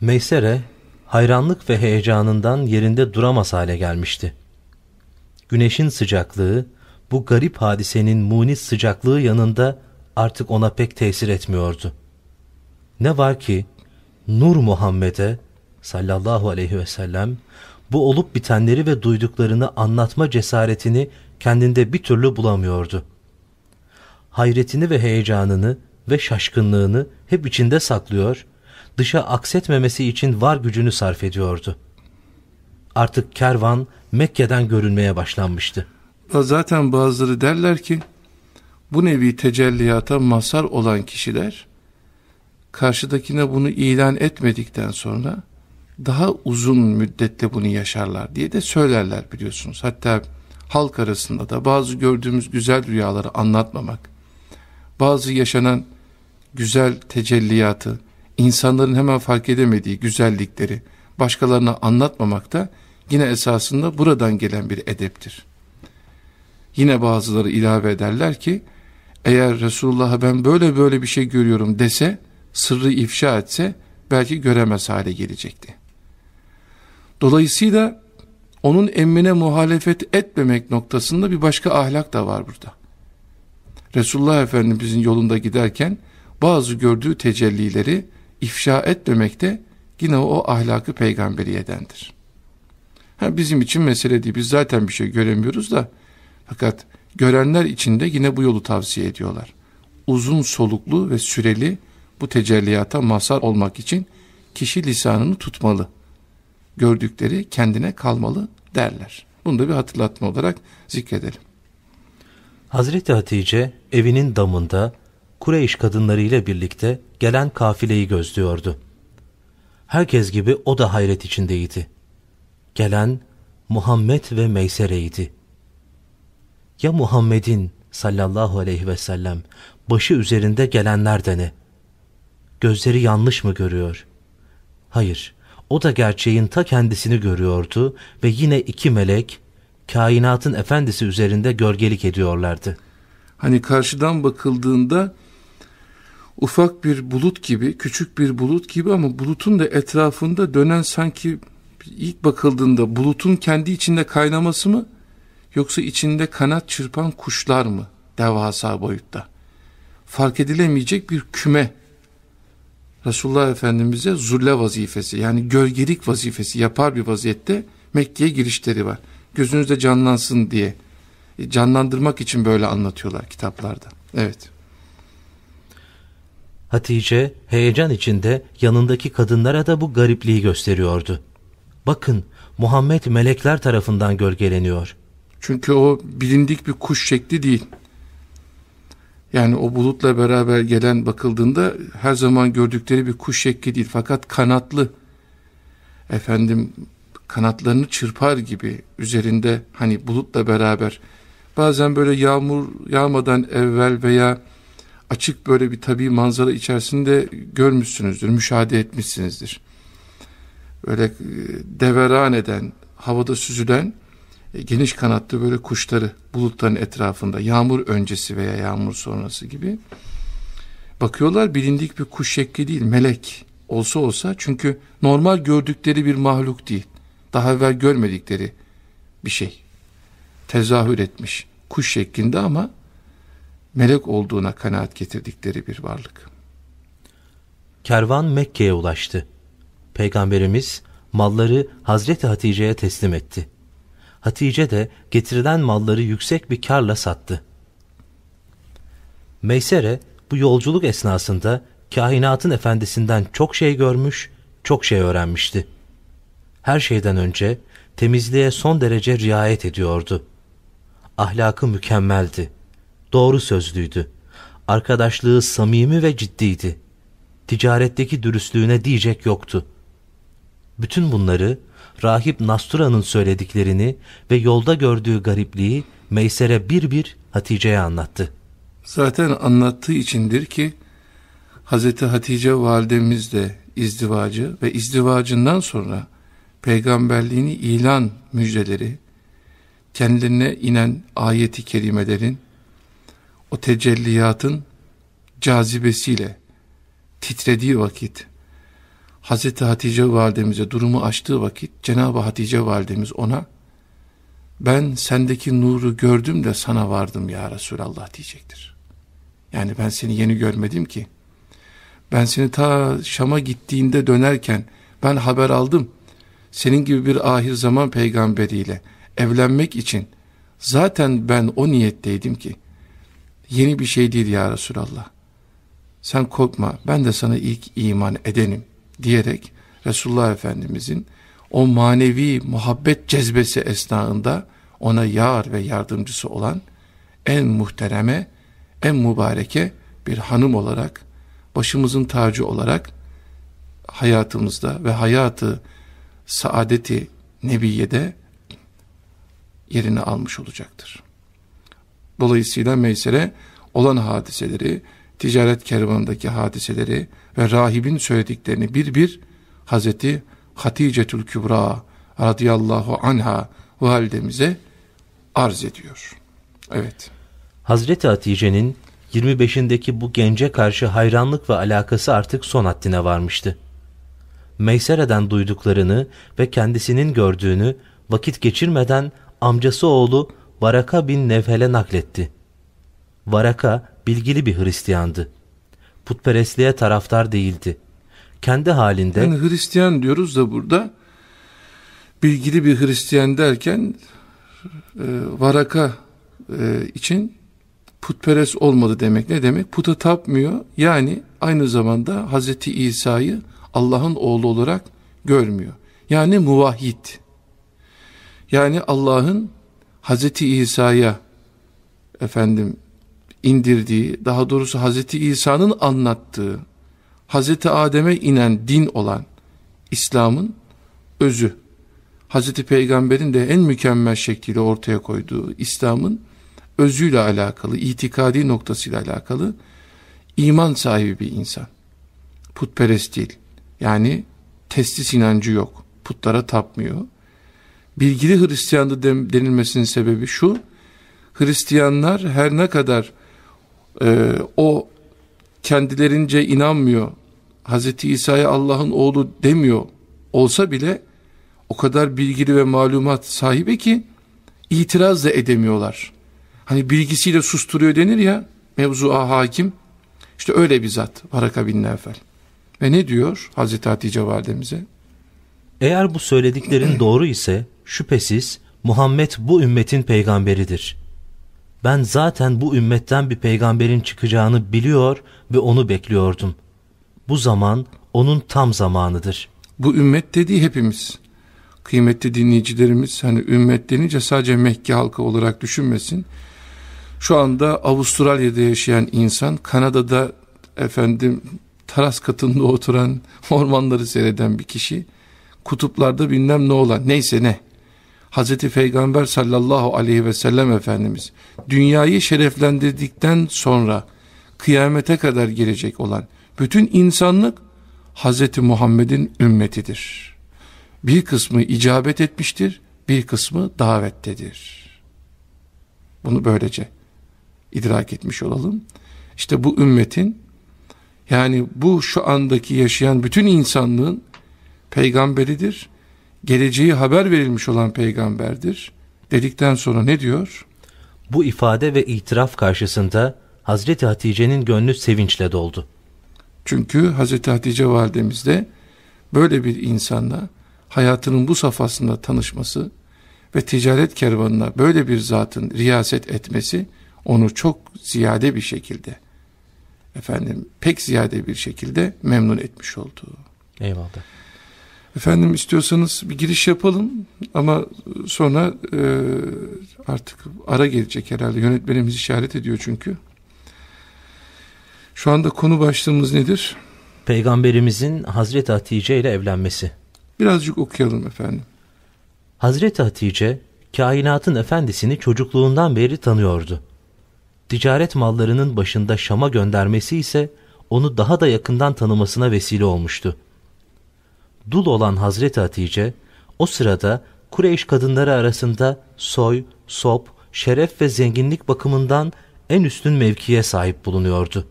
Meysere hayranlık ve heyecanından yerinde duramaz hale gelmişti. Güneşin sıcaklığı bu garip hadisenin munis sıcaklığı yanında artık ona pek tesir etmiyordu. Ne var ki Nur Muhammed'e sallallahu aleyhi ve sellem bu olup bitenleri ve duyduklarını anlatma cesaretini kendinde bir türlü bulamıyordu. Hayretini ve heyecanını ve şaşkınlığını hep içinde saklıyor, dışa aksetmemesi için var gücünü sarf ediyordu. Artık kervan Mekke'den görünmeye başlanmıştı. Zaten bazıları derler ki bu nevi tecelliyata mazhar olan kişiler karşıdakine bunu ilan etmedikten sonra daha uzun müddetle bunu yaşarlar diye de söylerler biliyorsunuz. Hatta halk arasında da bazı gördüğümüz güzel rüyaları anlatmamak, bazı yaşanan güzel tecelliyatı, insanların hemen fark edemediği güzellikleri başkalarına anlatmamak da yine esasında buradan gelen bir edeptir. Yine bazıları ilave ederler ki eğer Resulullah'a ben böyle böyle bir şey görüyorum dese sırrı ifşa etse belki göremez hale gelecekti. Dolayısıyla onun emrine muhalefet etmemek noktasında bir başka ahlak da var burada. Resulullah Efendimizin yolunda giderken bazı gördüğü tecellileri ifşa etmemek de yine o ahlakı peygamberiyedendir. Ha, bizim için mesele değil. Biz zaten bir şey göremiyoruz da fakat görenler için de yine bu yolu tavsiye ediyorlar. Uzun soluklu ve süreli bu tecelliyata mazhar olmak için kişi lisanını tutmalı. Gördükleri kendine kalmalı derler. Bunu da bir hatırlatma olarak zikredelim. Hazreti Hatice evinin damında Kureyş kadınlarıyla birlikte gelen kafileyi gözlüyordu. Herkes gibi o da hayret içindeydi. Gelen Muhammed ve Meysere'ydi. Ya Muhammed'in sallallahu aleyhi ve sellem başı üzerinde gelenler ne? Gözleri yanlış mı görüyor? Hayır, o da gerçeğin ta kendisini görüyordu ve yine iki melek kainatın efendisi üzerinde gölgelik ediyorlardı. Hani karşıdan bakıldığında ufak bir bulut gibi, küçük bir bulut gibi ama bulutun da etrafında dönen sanki ilk bakıldığında bulutun kendi içinde kaynaması mı yoksa içinde kanat çırpan kuşlar mı devasa boyutta? Fark edilemeyecek bir küme Resulullah Efendimiz'e zulle vazifesi yani gölgelik vazifesi yapar bir vaziyette Mekke'ye girişleri var. Gözünüzde canlansın diye. E, canlandırmak için böyle anlatıyorlar kitaplarda. Evet. Hatice heyecan içinde yanındaki kadınlara da bu garipliği gösteriyordu. Bakın Muhammed melekler tarafından gölgeleniyor. Çünkü o bilindik bir kuş şekli değil. Yani o bulutla beraber gelen bakıldığında her zaman gördükleri bir kuş şekli değil. Fakat kanatlı, efendim kanatlarını çırpar gibi üzerinde hani bulutla beraber bazen böyle yağmur yağmadan evvel veya açık böyle bir tabi manzara içerisinde görmüşsünüzdür, müşahede etmişsinizdir. Böyle e, deveran eden, havada süzülen geniş kanatlı böyle kuşları bulutların etrafında yağmur öncesi veya yağmur sonrası gibi bakıyorlar bilindik bir kuş şekli değil melek olsa olsa çünkü normal gördükleri bir mahluk değil daha evvel görmedikleri bir şey tezahür etmiş kuş şeklinde ama melek olduğuna kanaat getirdikleri bir varlık. Kervan Mekke'ye ulaştı. Peygamberimiz malları Hazreti Hatice'ye teslim etti. Hatice de getirilen malları yüksek bir karla sattı. Meysere bu yolculuk esnasında kainatın efendisinden çok şey görmüş, çok şey öğrenmişti. Her şeyden önce temizliğe son derece riayet ediyordu. Ahlakı mükemmeldi. Doğru sözlüydü. Arkadaşlığı samimi ve ciddiydi. Ticaretteki dürüstlüğüne diyecek yoktu. Bütün bunları rahip Nastura'nın söylediklerini ve yolda gördüğü garipliği Meyser'e bir bir Hatice'ye anlattı. Zaten anlattığı içindir ki Hazreti Hatice validemiz de izdivacı ve izdivacından sonra peygamberliğini ilan müjdeleri, kendilerine inen ayeti kerimelerin, o tecelliyatın cazibesiyle titrediği vakit, Hazreti Hatice validemize durumu açtığı vakit Cenab-ı Hatice validemiz ona ben sendeki nuru gördüm de sana vardım ya Resulallah diyecektir. Yani ben seni yeni görmedim ki. Ben seni ta Şam'a gittiğinde dönerken ben haber aldım. Senin gibi bir ahir zaman peygamberiyle evlenmek için zaten ben o niyetteydim ki. Yeni bir şey değil ya Resulallah. Sen korkma ben de sana ilk iman edenim diyerek Resulullah Efendimizin o manevi muhabbet cezbesi esnasında ona yar ve yardımcısı olan en muhtereme, en mübareke bir hanım olarak, başımızın tacı olarak hayatımızda ve hayatı saadeti nebiyede yerini almış olacaktır. Dolayısıyla Meysere olan hadiseleri, ticaret kervanındaki hadiseleri ve rahibin söylediklerini bir bir Hazreti Haticetül Kübra radıyallahu anha validemize arz ediyor. Evet. Hazreti Hatice'nin 25'indeki bu gence karşı hayranlık ve alakası artık son haddine varmıştı. Meysere'den duyduklarını ve kendisinin gördüğünü vakit geçirmeden amcası oğlu Varaka bin Nevhel'e nakletti. Varaka bilgili bir Hristiyandı. Putperestliğe taraftar değildi. Kendi halinde... Yani Hristiyan diyoruz da burada bilgili bir Hristiyan derken e, Varaka e, için putperest olmadı demek. Ne demek? Puta tapmıyor. Yani aynı zamanda Hazreti İsa'yı Allah'ın oğlu olarak görmüyor. Yani muvahhid. Yani Allah'ın Hazreti İsa'ya efendim indirdiği, daha doğrusu Hazreti İsa'nın anlattığı, Hazreti Adem'e inen din olan İslam'ın özü, Hazreti Peygamber'in de en mükemmel şekliyle ortaya koyduğu İslam'ın özüyle alakalı, itikadi noktasıyla alakalı iman sahibi bir insan. Putperest değil. Yani testis inancı yok. Putlara tapmıyor. Bilgili Hristiyanlı denilmesinin sebebi şu. Hristiyanlar her ne kadar e, o kendilerince inanmıyor. Hazreti İsa'ya Allah'ın oğlu demiyor olsa bile o kadar bilgili ve malumat sahibi ki itiraz da edemiyorlar. Hani bilgisiyle susturuyor denir ya mevzu'a hakim. İşte öyle bir zat Varaka bin Nefel. Ve ne diyor Hazreti Hatice validemize? Eğer bu söylediklerin doğru ise şüphesiz Muhammed bu ümmetin peygamberidir. Ben zaten bu ümmetten bir peygamberin çıkacağını biliyor ve onu bekliyordum. Bu zaman onun tam zamanıdır. Bu ümmet dediği hepimiz. Kıymetli dinleyicilerimiz hani ümmet denince sadece Mekke halkı olarak düşünmesin. Şu anda Avustralya'da yaşayan insan, Kanada'da efendim taras katında oturan, ormanları seyreden bir kişi, kutuplarda bilmem ne olan, neyse ne. Hazreti Peygamber sallallahu aleyhi ve sellem Efendimiz dünyayı şereflendirdikten sonra kıyamete kadar gelecek olan bütün insanlık Hazreti Muhammed'in ümmetidir. Bir kısmı icabet etmiştir, bir kısmı davettedir. Bunu böylece idrak etmiş olalım. İşte bu ümmetin yani bu şu andaki yaşayan bütün insanlığın peygamberidir. Geleceği haber verilmiş olan peygamberdir. Dedikten sonra ne diyor? Bu ifade ve itiraf karşısında Hazreti Hatice'nin gönlü sevinçle doldu. Çünkü Hazreti Hatice validemiz de böyle bir insanla hayatının bu safhasında tanışması ve ticaret kervanına böyle bir zatın riyaset etmesi onu çok ziyade bir şekilde efendim pek ziyade bir şekilde memnun etmiş oldu. Eyvallah. Efendim istiyorsanız bir giriş yapalım ama sonra e, artık ara gelecek herhalde yönetmenimiz işaret ediyor çünkü. Şu anda konu başlığımız nedir? Peygamberimizin Hazreti Hatice ile evlenmesi. Birazcık okuyalım efendim. Hazreti Hatice, kainatın efendisini çocukluğundan beri tanıyordu. Ticaret mallarının başında Şam'a göndermesi ise onu daha da yakından tanımasına vesile olmuştu. Dul olan Hazreti Hatice, o sırada Kureyş kadınları arasında soy, sop, şeref ve zenginlik bakımından en üstün mevkiye sahip bulunuyordu.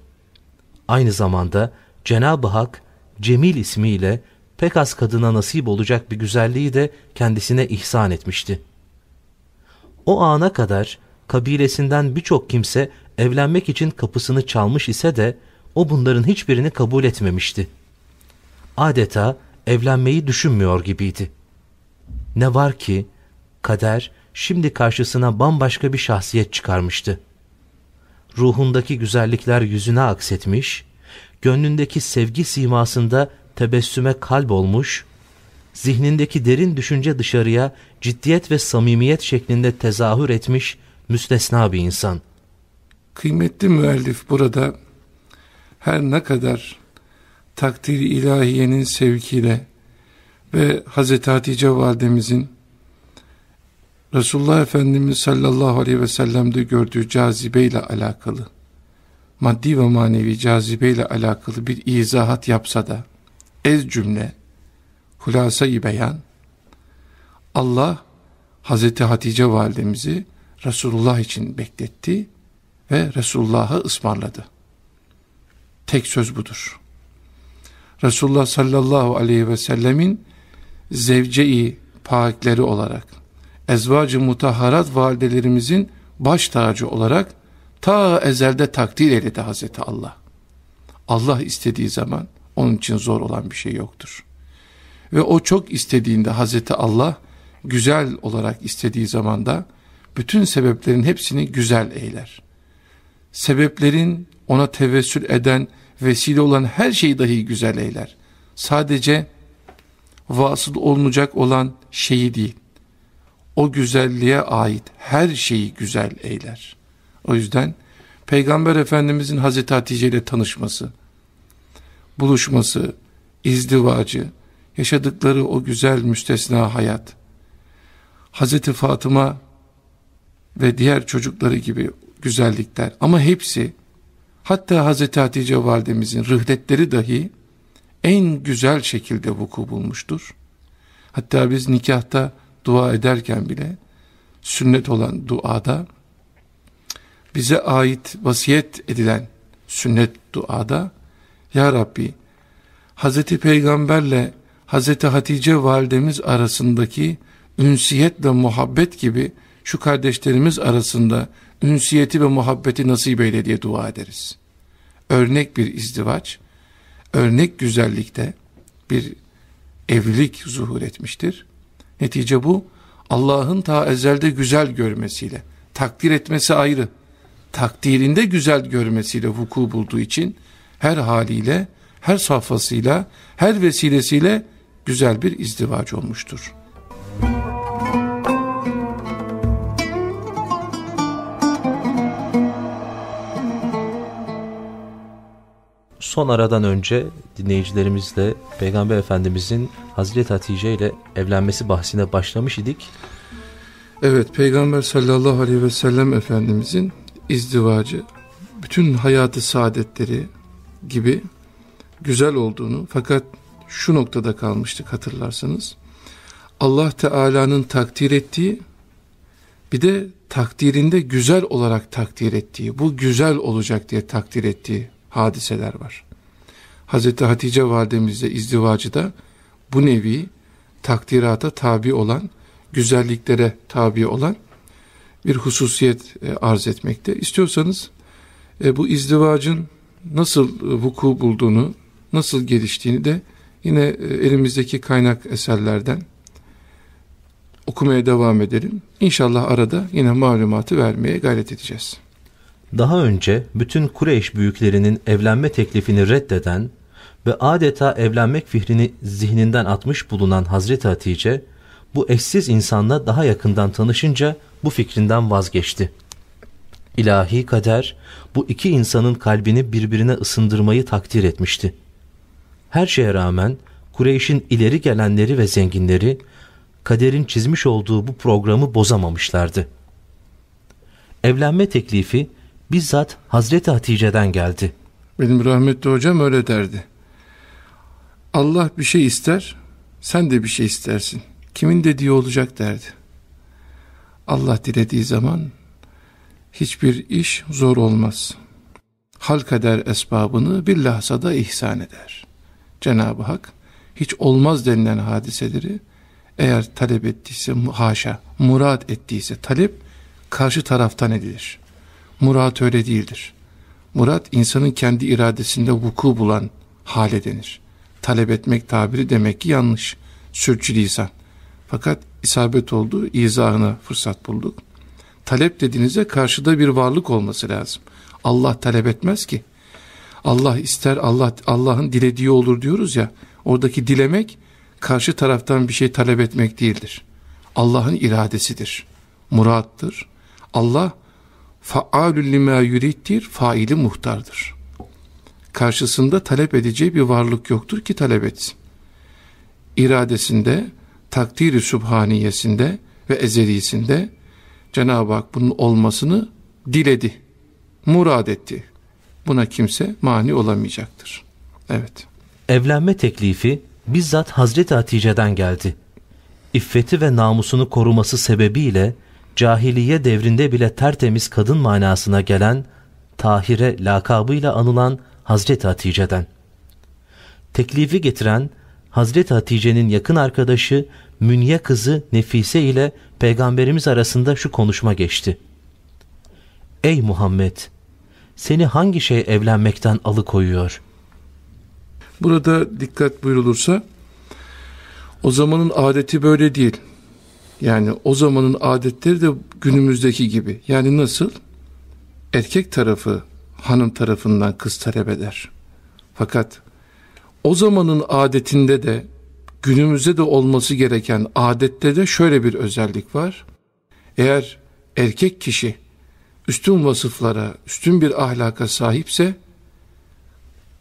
Aynı zamanda Cenab-ı Hak Cemil ismiyle pek az kadına nasip olacak bir güzelliği de kendisine ihsan etmişti. O ana kadar kabilesinden birçok kimse evlenmek için kapısını çalmış ise de o bunların hiçbirini kabul etmemişti. Adeta evlenmeyi düşünmüyor gibiydi. Ne var ki kader şimdi karşısına bambaşka bir şahsiyet çıkarmıştı. Ruhundaki güzellikler yüzüne aksetmiş, gönlündeki sevgi simasında tebessüme kalp olmuş, zihnindeki derin düşünce dışarıya ciddiyet ve samimiyet şeklinde tezahür etmiş müstesna bir insan. Kıymetli müellif burada her ne kadar takdiri ilahiyenin sevkiyle ve Hazreti Hatice validemizin Resulullah Efendimiz sallallahu aleyhi ve sellem'de gördüğü cazibeyle alakalı maddi ve manevi cazibeyle alakalı bir izahat yapsa da ez cümle hulasayı beyan Allah Hazreti Hatice validemizi Resulullah için bekletti ve Resulullah'a ısmarladı. Tek söz budur. Resulullah sallallahu aleyhi ve sellemin zevce-i pakleri olarak ezvacı mutahharat validelerimizin baş tacı olarak ta ezelde takdir eyledi Hazreti Allah. Allah istediği zaman onun için zor olan bir şey yoktur. Ve o çok istediğinde Hazreti Allah güzel olarak istediği zaman da bütün sebeplerin hepsini güzel eyler. Sebeplerin ona tevessül eden, vesile olan her şeyi dahi güzel eyler. Sadece vasıl olunacak olan şeyi değil, o güzelliğe ait her şeyi güzel eyler. O yüzden Peygamber Efendimizin Hazreti Hatice ile tanışması, buluşması, izdivacı, yaşadıkları o güzel müstesna hayat, Hazreti Fatıma ve diğer çocukları gibi güzellikler ama hepsi hatta Hazreti Hatice validemizin rıhdetleri dahi en güzel şekilde vuku bulmuştur. Hatta biz nikahta dua ederken bile sünnet olan duada bize ait vasiyet edilen sünnet duada Ya Rabbi Hazreti Peygamberle Hazreti Hatice validemiz arasındaki ünsiyet ve muhabbet gibi şu kardeşlerimiz arasında ünsiyeti ve muhabbeti nasip eyle diye dua ederiz. Örnek bir izdivaç, örnek güzellikte bir evlilik zuhur etmiştir. Netice bu Allah'ın ta ezelde güzel görmesiyle, takdir etmesi ayrı, takdirinde güzel görmesiyle vuku bulduğu için her haliyle, her safhasıyla, her vesilesiyle güzel bir izdivaç olmuştur. Son aradan önce dinleyicilerimizle Peygamber Efendimizin Hazreti Hatice ile evlenmesi bahsine başlamış idik. Evet Peygamber sallallahu aleyhi ve sellem Efendimizin izdivacı bütün hayatı saadetleri gibi güzel olduğunu fakat şu noktada kalmıştık hatırlarsanız. Allah Teala'nın takdir ettiği bir de takdirinde güzel olarak takdir ettiği, bu güzel olacak diye takdir ettiği hadiseler var. Hazreti Hatice validemizle izdivacı da bu nevi takdirata tabi olan, güzelliklere tabi olan bir hususiyet e, arz etmekte. İstiyorsanız e, bu izdivacın nasıl e, vuku bulduğunu, nasıl geliştiğini de yine elimizdeki kaynak eserlerden okumaya devam edelim. İnşallah arada yine malumatı vermeye gayret edeceğiz. Daha önce bütün Kureyş büyüklerinin evlenme teklifini reddeden ve adeta evlenmek fikrini zihninden atmış bulunan Hazreti Hatice, bu eşsiz insanla daha yakından tanışınca bu fikrinden vazgeçti. İlahi kader bu iki insanın kalbini birbirine ısındırmayı takdir etmişti. Her şeye rağmen Kureyş'in ileri gelenleri ve zenginleri kaderin çizmiş olduğu bu programı bozamamışlardı. Evlenme teklifi bizzat Hazreti Hatice'den geldi. Benim rahmetli hocam öyle derdi. Allah bir şey ister, sen de bir şey istersin. Kimin dediği olacak derdi. Allah dilediği zaman hiçbir iş zor olmaz. Hal kader esbabını billahsa da ihsan eder. Cenab-ı Hak hiç olmaz denilen hadiseleri eğer talep ettiyse haşa, murad ettiyse talep karşı taraftan edilir. Murat öyle değildir. Murat insanın kendi iradesinde vuku bulan hale denir. Talep etmek tabiri demek ki yanlış. Sürçülisan. Fakat isabet oldu, izahına fırsat bulduk. Talep dediğinizde karşıda bir varlık olması lazım. Allah talep etmez ki. Allah ister Allah Allah'ın dilediği olur diyoruz ya. Oradaki dilemek karşı taraftan bir şey talep etmek değildir. Allah'ın iradesidir. Murattır. Allah faalül lima yurittir, faili muhtardır. Karşısında talep edeceği bir varlık yoktur ki talep etsin. İradesinde, takdiri subhaniyesinde ve ezelisinde Cenab-ı Hak bunun olmasını diledi, murad etti. Buna kimse mani olamayacaktır. Evet. Evlenme teklifi bizzat Hazreti Hatice'den geldi. İffeti ve namusunu koruması sebebiyle cahiliye devrinde bile tertemiz kadın manasına gelen Tahire lakabıyla anılan Hazreti Hatice'den. Teklifi getiren Hazreti Hatice'nin yakın arkadaşı Münye kızı Nefise ile Peygamberimiz arasında şu konuşma geçti. Ey Muhammed! Seni hangi şey evlenmekten alıkoyuyor? Burada dikkat buyurulursa o zamanın adeti böyle değil. Yani o zamanın adetleri de günümüzdeki gibi. Yani nasıl? Erkek tarafı hanım tarafından kız talep eder. Fakat o zamanın adetinde de günümüzde de olması gereken adette de şöyle bir özellik var. Eğer erkek kişi üstün vasıflara, üstün bir ahlaka sahipse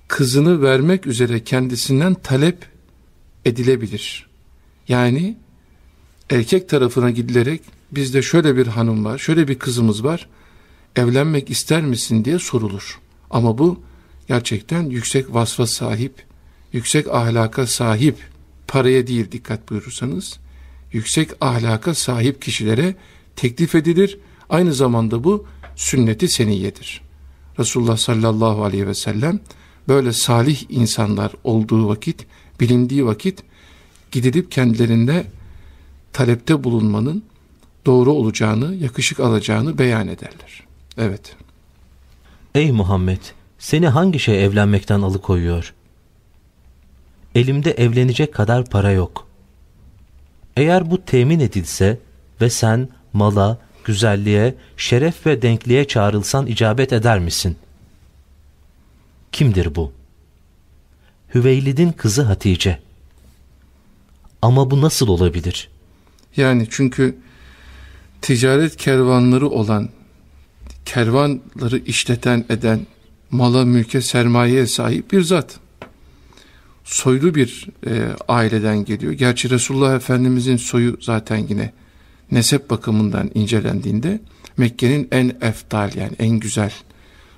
kızını vermek üzere kendisinden talep edilebilir. Yani erkek tarafına gidilerek bizde şöyle bir hanım var, şöyle bir kızımız var, evlenmek ister misin diye sorulur. Ama bu gerçekten yüksek vasfa sahip, yüksek ahlaka sahip, paraya değil dikkat buyurursanız, yüksek ahlaka sahip kişilere teklif edilir. Aynı zamanda bu sünneti seniyedir. Resulullah sallallahu aleyhi ve sellem böyle salih insanlar olduğu vakit, bilindiği vakit gidilip kendilerinde talepte bulunmanın doğru olacağını, yakışık alacağını beyan ederler. Evet. Ey Muhammed! Seni hangi şey evlenmekten alıkoyuyor? Elimde evlenecek kadar para yok. Eğer bu temin edilse ve sen mala, güzelliğe, şeref ve denkliğe çağrılsan icabet eder misin? Kimdir bu? Hüveylid'in kızı Hatice. Ama bu nasıl olabilir? Yani çünkü ticaret kervanları olan, kervanları işleten eden, mala, mülke, sermayeye sahip bir zat. Soylu bir e, aileden geliyor. Gerçi Resulullah Efendimizin soyu zaten yine nesep bakımından incelendiğinde Mekke'nin en eftal yani en güzel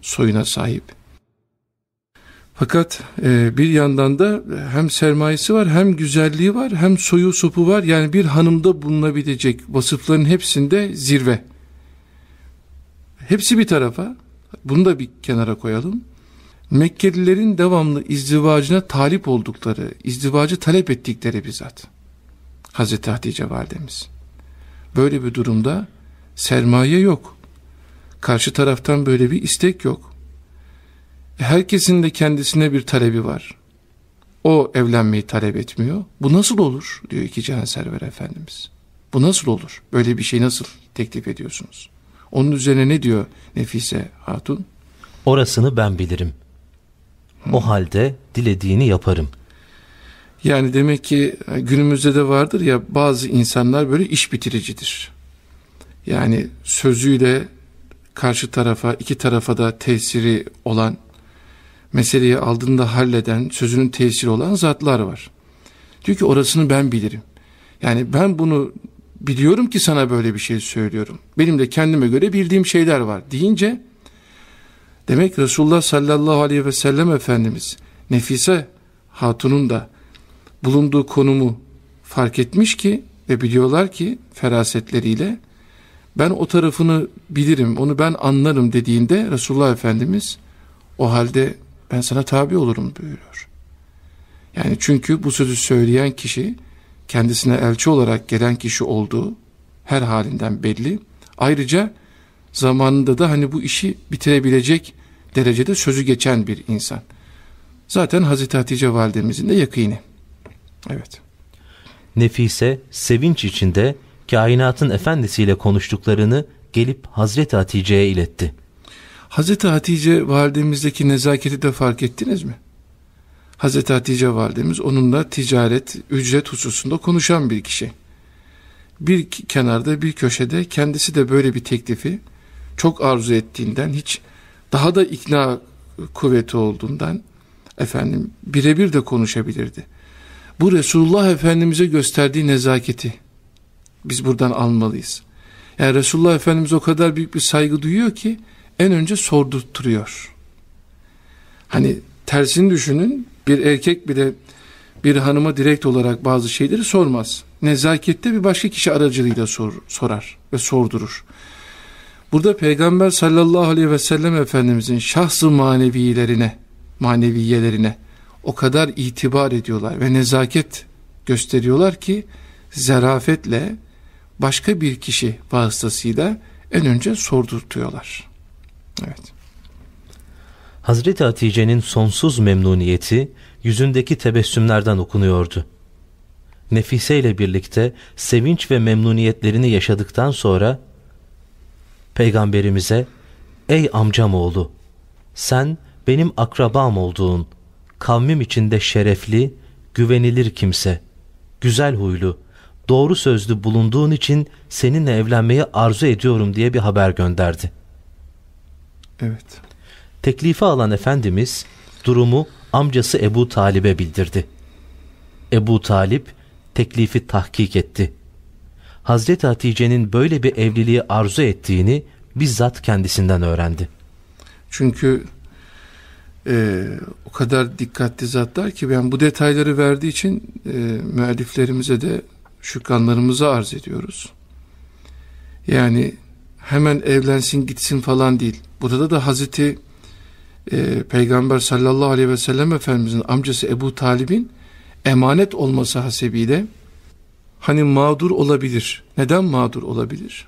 soyuna sahip. Fakat e, bir yandan da hem sermayesi var hem güzelliği var hem soyu sopu var. Yani bir hanımda bulunabilecek vasıfların hepsinde zirve. Hepsi bir tarafa bunu da bir kenara koyalım. Mekkelilerin devamlı izdivacına talip oldukları, izdivacı talep ettikleri bir zat. Hazreti Hatice validemiz. Böyle bir durumda sermaye yok. Karşı taraftan böyle bir istek yok. Herkesin de kendisine bir talebi var. O evlenmeyi talep etmiyor. Bu nasıl olur diyor iki Cihan Server Efendimiz. Bu nasıl olur? Böyle bir şey nasıl teklif ediyorsunuz? Onun üzerine ne diyor Nefise Hatun? Orasını ben bilirim. O halde dilediğini yaparım. Yani demek ki günümüzde de vardır ya bazı insanlar böyle iş bitiricidir. Yani sözüyle karşı tarafa iki tarafa da tesiri olan meseleyi aldığında halleden sözünün tesiri olan zatlar var. Diyor ki orasını ben bilirim. Yani ben bunu biliyorum ki sana böyle bir şey söylüyorum. Benim de kendime göre bildiğim şeyler var deyince demek Resulullah sallallahu aleyhi ve sellem Efendimiz Nefise Hatun'un da bulunduğu konumu fark etmiş ki ve biliyorlar ki ferasetleriyle ben o tarafını bilirim, onu ben anlarım dediğinde Resulullah Efendimiz o halde ben sana tabi olurum buyuruyor. Yani çünkü bu sözü söyleyen kişi kendisine elçi olarak gelen kişi olduğu her halinden belli. Ayrıca zamanında da hani bu işi bitirebilecek derecede sözü geçen bir insan. Zaten Hazreti Hatice validemizin de yakini. Evet. Nefise sevinç içinde kainatın efendisiyle konuştuklarını gelip Hazreti Hatice'ye iletti. Hazreti Hatice validemizdeki nezaketi de fark ettiniz mi? Hazreti Hatice validemiz onunla ticaret, ücret hususunda konuşan bir kişi. Bir kenarda, bir köşede kendisi de böyle bir teklifi çok arzu ettiğinden, hiç daha da ikna kuvveti olduğundan efendim birebir de konuşabilirdi. Bu Resulullah Efendimiz'e gösterdiği nezaketi biz buradan almalıyız. Yani Resulullah Efendimiz o kadar büyük bir saygı duyuyor ki en önce sordurtturuyor. Hani tersini düşünün bir erkek bile bir hanıma direkt olarak bazı şeyleri sormaz. Nezakette bir başka kişi aracılığıyla sor, sorar ve sordurur. Burada Peygamber sallallahu aleyhi ve sellem Efendimizin şahsı manevilerine, maneviyelerine o kadar itibar ediyorlar ve nezaket gösteriyorlar ki zarafetle başka bir kişi vasıtasıyla en önce sordurtuyorlar. Evet. Hazreti Hatice'nin sonsuz memnuniyeti yüzündeki tebessümlerden okunuyordu. Nefise ile birlikte sevinç ve memnuniyetlerini yaşadıktan sonra Peygamberimize Ey amcam oğlu sen benim akrabam olduğun kavmim içinde şerefli, güvenilir kimse, güzel huylu, doğru sözlü bulunduğun için seninle evlenmeyi arzu ediyorum diye bir haber gönderdi. Evet. Teklifi alan Efendimiz durumu amcası Ebu Talib'e bildirdi. Ebu Talip teklifi tahkik etti. Hazreti Hatice'nin böyle bir evliliği arzu ettiğini bizzat kendisinden öğrendi. Çünkü e, o kadar dikkatli zatlar ki ben bu detayları verdiği için e, müelliflerimize de şükranlarımızı arz ediyoruz. Yani hemen evlensin gitsin falan değil. Burada da Hazreti e, Peygamber sallallahu aleyhi ve sellem Efendimizin amcası Ebu Talib'in emanet olması hasebiyle hani mağdur olabilir. Neden mağdur olabilir?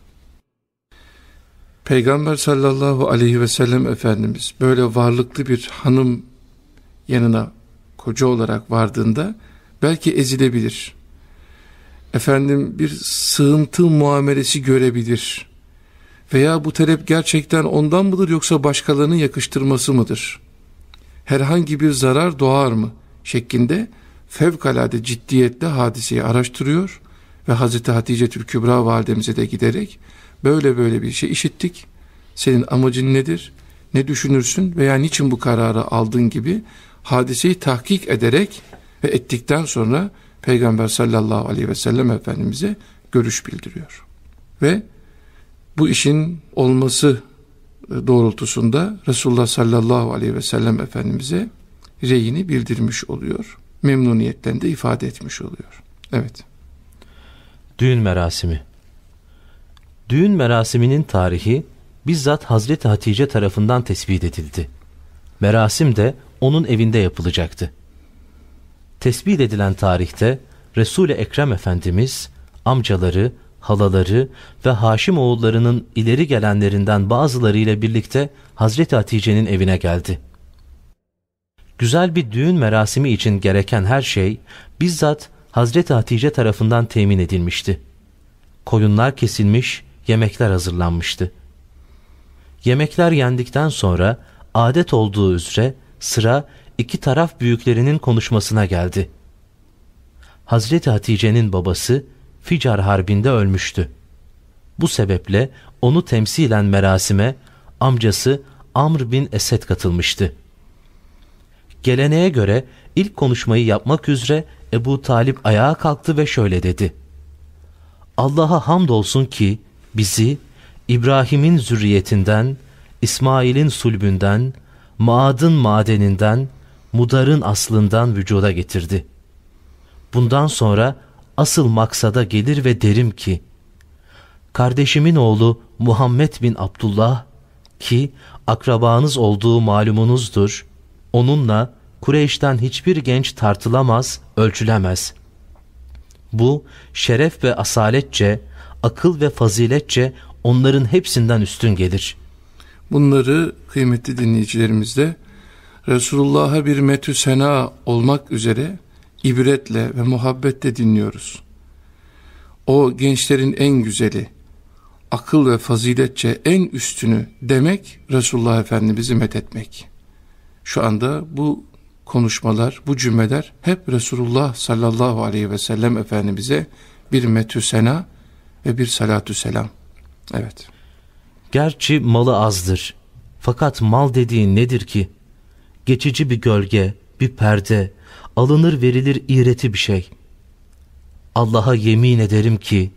Peygamber sallallahu aleyhi ve sellem Efendimiz böyle varlıklı bir hanım yanına koca olarak vardığında belki ezilebilir. Efendim bir sığıntı muamelesi görebilir. Veya bu talep gerçekten ondan mıdır yoksa başkalarının yakıştırması mıdır? Herhangi bir zarar doğar mı? şeklinde fevkalade ciddiyetle hadiseyi araştırıyor ve Hazreti Hatice Tül Kübra validemize de giderek böyle böyle bir şey işittik. Senin amacın nedir? Ne düşünürsün veya niçin bu kararı aldın gibi hadiseyi tahkik ederek ve ettikten sonra Peygamber sallallahu aleyhi ve sellem Efendimiz'e görüş bildiriyor. Ve bu işin olması doğrultusunda Resulullah sallallahu aleyhi ve sellem Efendimiz'e reyini bildirmiş oluyor. Memnuniyetten de ifade etmiş oluyor. Evet. Düğün merasimi Düğün merasiminin tarihi bizzat Hazreti Hatice tarafından tespit edildi. Merasim de onun evinde yapılacaktı. Tespit edilen tarihte Resul-i Ekrem Efendimiz, amcaları, halaları ve Haşim oğullarının ileri gelenlerinden bazılarıyla birlikte Hazreti Hatice'nin evine geldi. Güzel bir düğün merasimi için gereken her şey bizzat Hazreti Hatice tarafından temin edilmişti. Koyunlar kesilmiş, yemekler hazırlanmıştı. Yemekler yendikten sonra adet olduğu üzere sıra iki taraf büyüklerinin konuşmasına geldi. Hazreti Hatice'nin babası Ficar Harbi'nde ölmüştü. Bu sebeple onu temsilen merasime amcası Amr bin Esed katılmıştı. Geleneğe göre ilk konuşmayı yapmak üzere Ebu Talip ayağa kalktı ve şöyle dedi. Allah'a hamdolsun ki bizi İbrahim'in zürriyetinden, İsmail'in sulbünden, Maad'ın madeninden, Mudar'ın aslından vücuda getirdi. Bundan sonra asıl maksada gelir ve derim ki, kardeşimin oğlu Muhammed bin Abdullah ki akrabanız olduğu malumunuzdur, onunla Kureyş'ten hiçbir genç tartılamaz, ölçülemez. Bu şeref ve asaletçe, akıl ve faziletçe onların hepsinden üstün gelir. Bunları kıymetli dinleyicilerimizde Resulullah'a bir metü sena olmak üzere ibretle ve muhabbetle dinliyoruz. O gençlerin en güzeli, akıl ve faziletçe en üstünü demek Resulullah Efendimiz'i methetmek. Şu anda bu konuşmalar, bu cümleler hep Resulullah sallallahu aleyhi ve sellem Efendimiz'e bir metü sena ve bir salatü selam. Evet. Gerçi malı azdır. Fakat mal dediğin nedir ki? Geçici bir gölge, bir perde, alınır verilir iğreti bir şey. Allah'a yemin ederim ki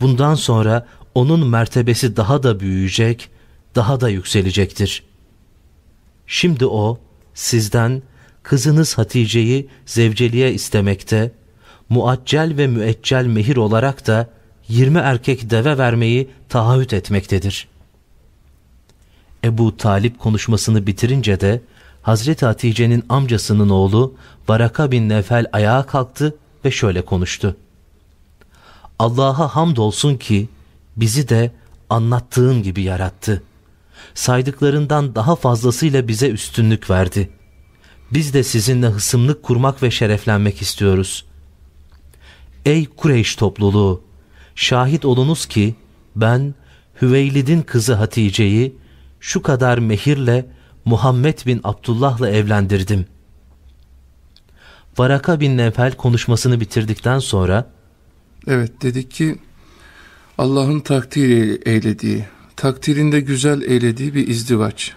bundan sonra onun mertebesi daha da büyüyecek, daha da yükselecektir. Şimdi o sizden kızınız Hatice'yi zevceliğe istemekte, muaccel ve müeccel mehir olarak da yirmi erkek deve vermeyi taahhüt etmektedir. Ebu Talip konuşmasını bitirince de Hazreti Hatice'nin amcasının oğlu Baraka bin Nefel ayağa kalktı ve şöyle konuştu. Allah'a hamdolsun ki bizi de anlattığın gibi yarattı. Saydıklarından daha fazlasıyla bize üstünlük verdi. Biz de sizinle hısımlık kurmak ve şereflenmek istiyoruz. Ey Kureyş topluluğu! Şahit olunuz ki ben Hüveylid'in kızı Hatice'yi şu kadar mehirle Muhammed bin Abdullah'la evlendirdim. Varaka bin Nefel konuşmasını bitirdikten sonra Evet dedik ki Allah'ın takdir eylediği, takdirinde güzel eylediği bir izdivaç.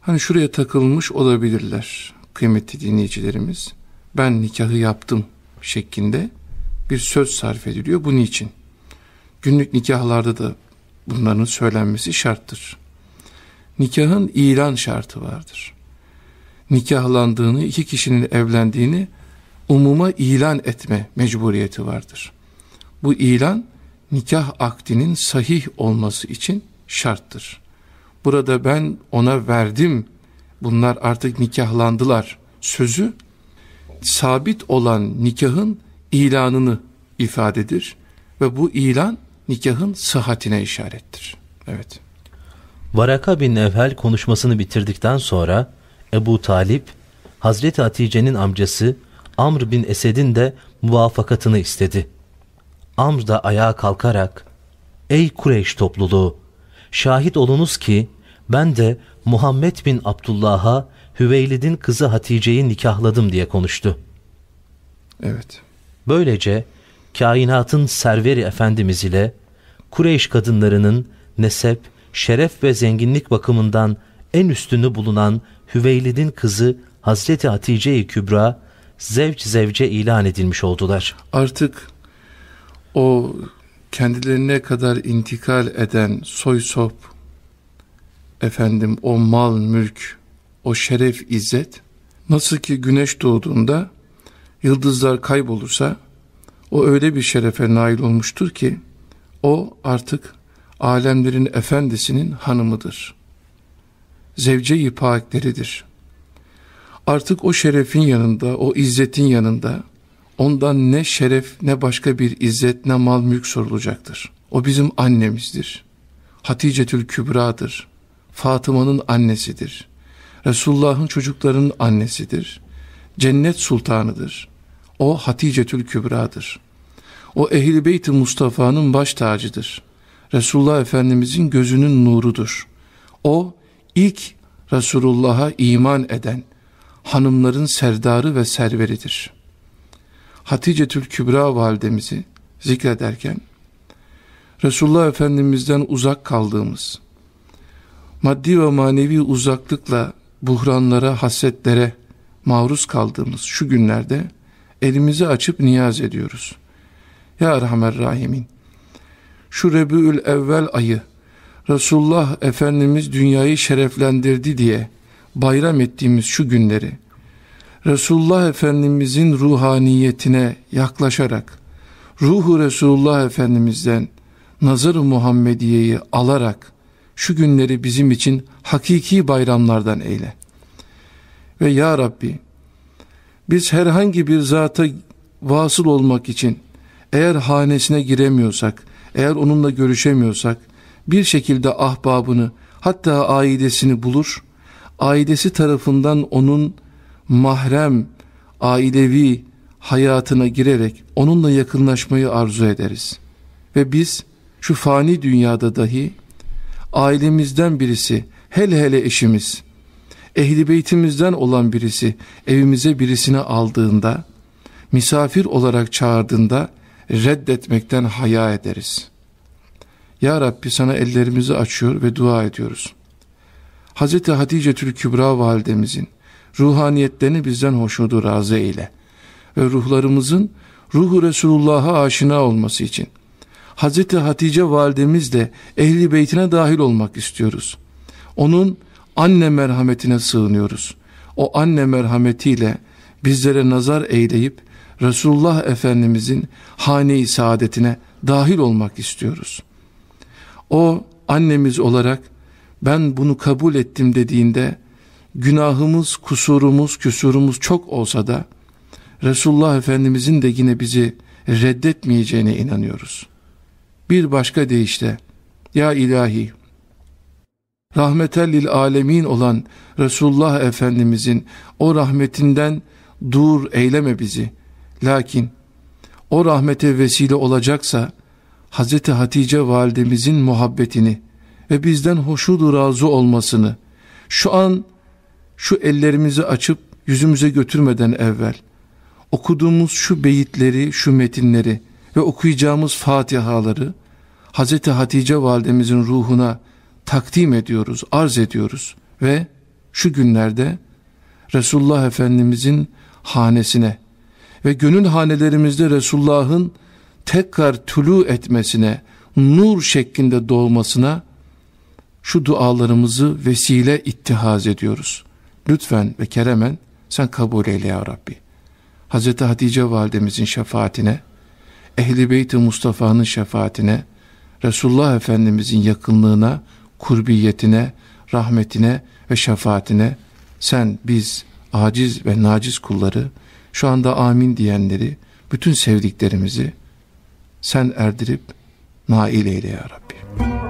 Hani şuraya takılmış olabilirler kıymetli dinleyicilerimiz. Ben nikahı yaptım şeklinde bir söz sarf ediliyor. Bu niçin? Günlük nikahlarda da bunların söylenmesi şarttır nikahın ilan şartı vardır. Nikahlandığını, iki kişinin evlendiğini umuma ilan etme mecburiyeti vardır. Bu ilan nikah akdinin sahih olması için şarttır. Burada ben ona verdim bunlar artık nikahlandılar sözü sabit olan nikahın ilanını ifadedir ve bu ilan nikahın sıhhatine işarettir. Evet. Varaka bin Nevhel konuşmasını bitirdikten sonra Ebu Talip, Hazreti Hatice'nin amcası Amr bin Esed'in de muvafakatını istedi. Amr da ayağa kalkarak, Ey Kureyş topluluğu! Şahit olunuz ki ben de Muhammed bin Abdullah'a Hüveylid'in kızı Hatice'yi nikahladım diye konuştu. Evet. Böylece kainatın serveri Efendimiz ile Kureyş kadınlarının nesep, şeref ve zenginlik bakımından en üstünü bulunan Hüveylid'in kızı Hazreti Hatice-i Kübra zevç zevce ilan edilmiş oldular. Artık o kendilerine kadar intikal eden soy sop, efendim o mal, mülk, o şeref, izzet, nasıl ki güneş doğduğunda yıldızlar kaybolursa, o öyle bir şerefe nail olmuştur ki, o artık alemlerin efendisinin hanımıdır. Zevce-i paakleridir. Artık o şerefin yanında, o izzetin yanında, ondan ne şeref ne başka bir izzet ne mal mülk sorulacaktır. O bizim annemizdir. Haticetül Kübra'dır. Fatıma'nın annesidir. Resulullah'ın çocuklarının annesidir. Cennet sultanıdır. O Haticetül Kübra'dır. O Ehl-i Beyt-i Mustafa'nın baş tacıdır. Resulullah Efendimizin gözünün nurudur. O ilk Resulullah'a iman eden hanımların serdarı ve serveridir. Hatice Kübra validemizi zikrederken Resulullah Efendimiz'den uzak kaldığımız, maddi ve manevi uzaklıkla buhranlara, hasretlere maruz kaldığımız şu günlerde elimizi açıp niyaz ediyoruz. Ya Erhamer Rahimin, şu Rebü'ül evvel ayı Resulullah Efendimiz dünyayı şereflendirdi diye bayram ettiğimiz şu günleri Resulullah Efendimizin ruhaniyetine yaklaşarak ruhu Resulullah Efendimiz'den nazar-ı Muhammediye'yi alarak şu günleri bizim için hakiki bayramlardan eyle. Ve Ya Rabbi biz herhangi bir zata vasıl olmak için eğer hanesine giremiyorsak, eğer onunla görüşemiyorsak bir şekilde ahbabını hatta aidesini bulur, aidesi tarafından onun mahrem, ailevi hayatına girerek onunla yakınlaşmayı arzu ederiz. Ve biz şu fani dünyada dahi ailemizden birisi, hele hele eşimiz, ehli beytimizden olan birisi evimize birisini aldığında, misafir olarak çağırdığında reddetmekten haya ederiz. Ya Rabbi sana ellerimizi açıyor ve dua ediyoruz. Hz. Hatice Tül Kübra validemizin ruhaniyetlerini bizden hoşnudu razı eyle. Ve ruhlarımızın ruhu Resulullah'a aşina olması için Hz. Hatice validemiz de ehli beytine dahil olmak istiyoruz. Onun anne merhametine sığınıyoruz. O anne merhametiyle bizlere nazar eyleyip Resulullah Efendimizin hane-i saadetine dahil olmak istiyoruz. O annemiz olarak ben bunu kabul ettim dediğinde günahımız, kusurumuz, küsurumuz çok olsa da Resulullah Efendimizin de yine bizi reddetmeyeceğine inanıyoruz. Bir başka deyişle ya ilahi rahmetellil alemin olan Resulullah Efendimizin o rahmetinden dur eyleme bizi. Lakin o rahmete vesile olacaksa Hz. Hatice validemizin muhabbetini ve bizden hoşudu razı olmasını şu an şu ellerimizi açıp yüzümüze götürmeden evvel okuduğumuz şu beyitleri, şu metinleri ve okuyacağımız fatihaları Hz. Hatice validemizin ruhuna takdim ediyoruz, arz ediyoruz ve şu günlerde Resulullah Efendimizin hanesine ve gönül hanelerimizde Resulullah'ın tekrar tülü etmesine, nur şeklinde doğmasına şu dualarımızı vesile ittihaz ediyoruz. Lütfen ve keremen sen kabul eyle ya Rabbi. Hz. Hatice validemizin şefaatine, Ehli Beyt-i Mustafa'nın şefaatine, Resulullah Efendimizin yakınlığına, kurbiyetine, rahmetine ve şefaatine sen biz aciz ve naciz kulları şu anda amin diyenleri bütün sevdiklerimizi sen erdirip nail eyle ya Rabbi.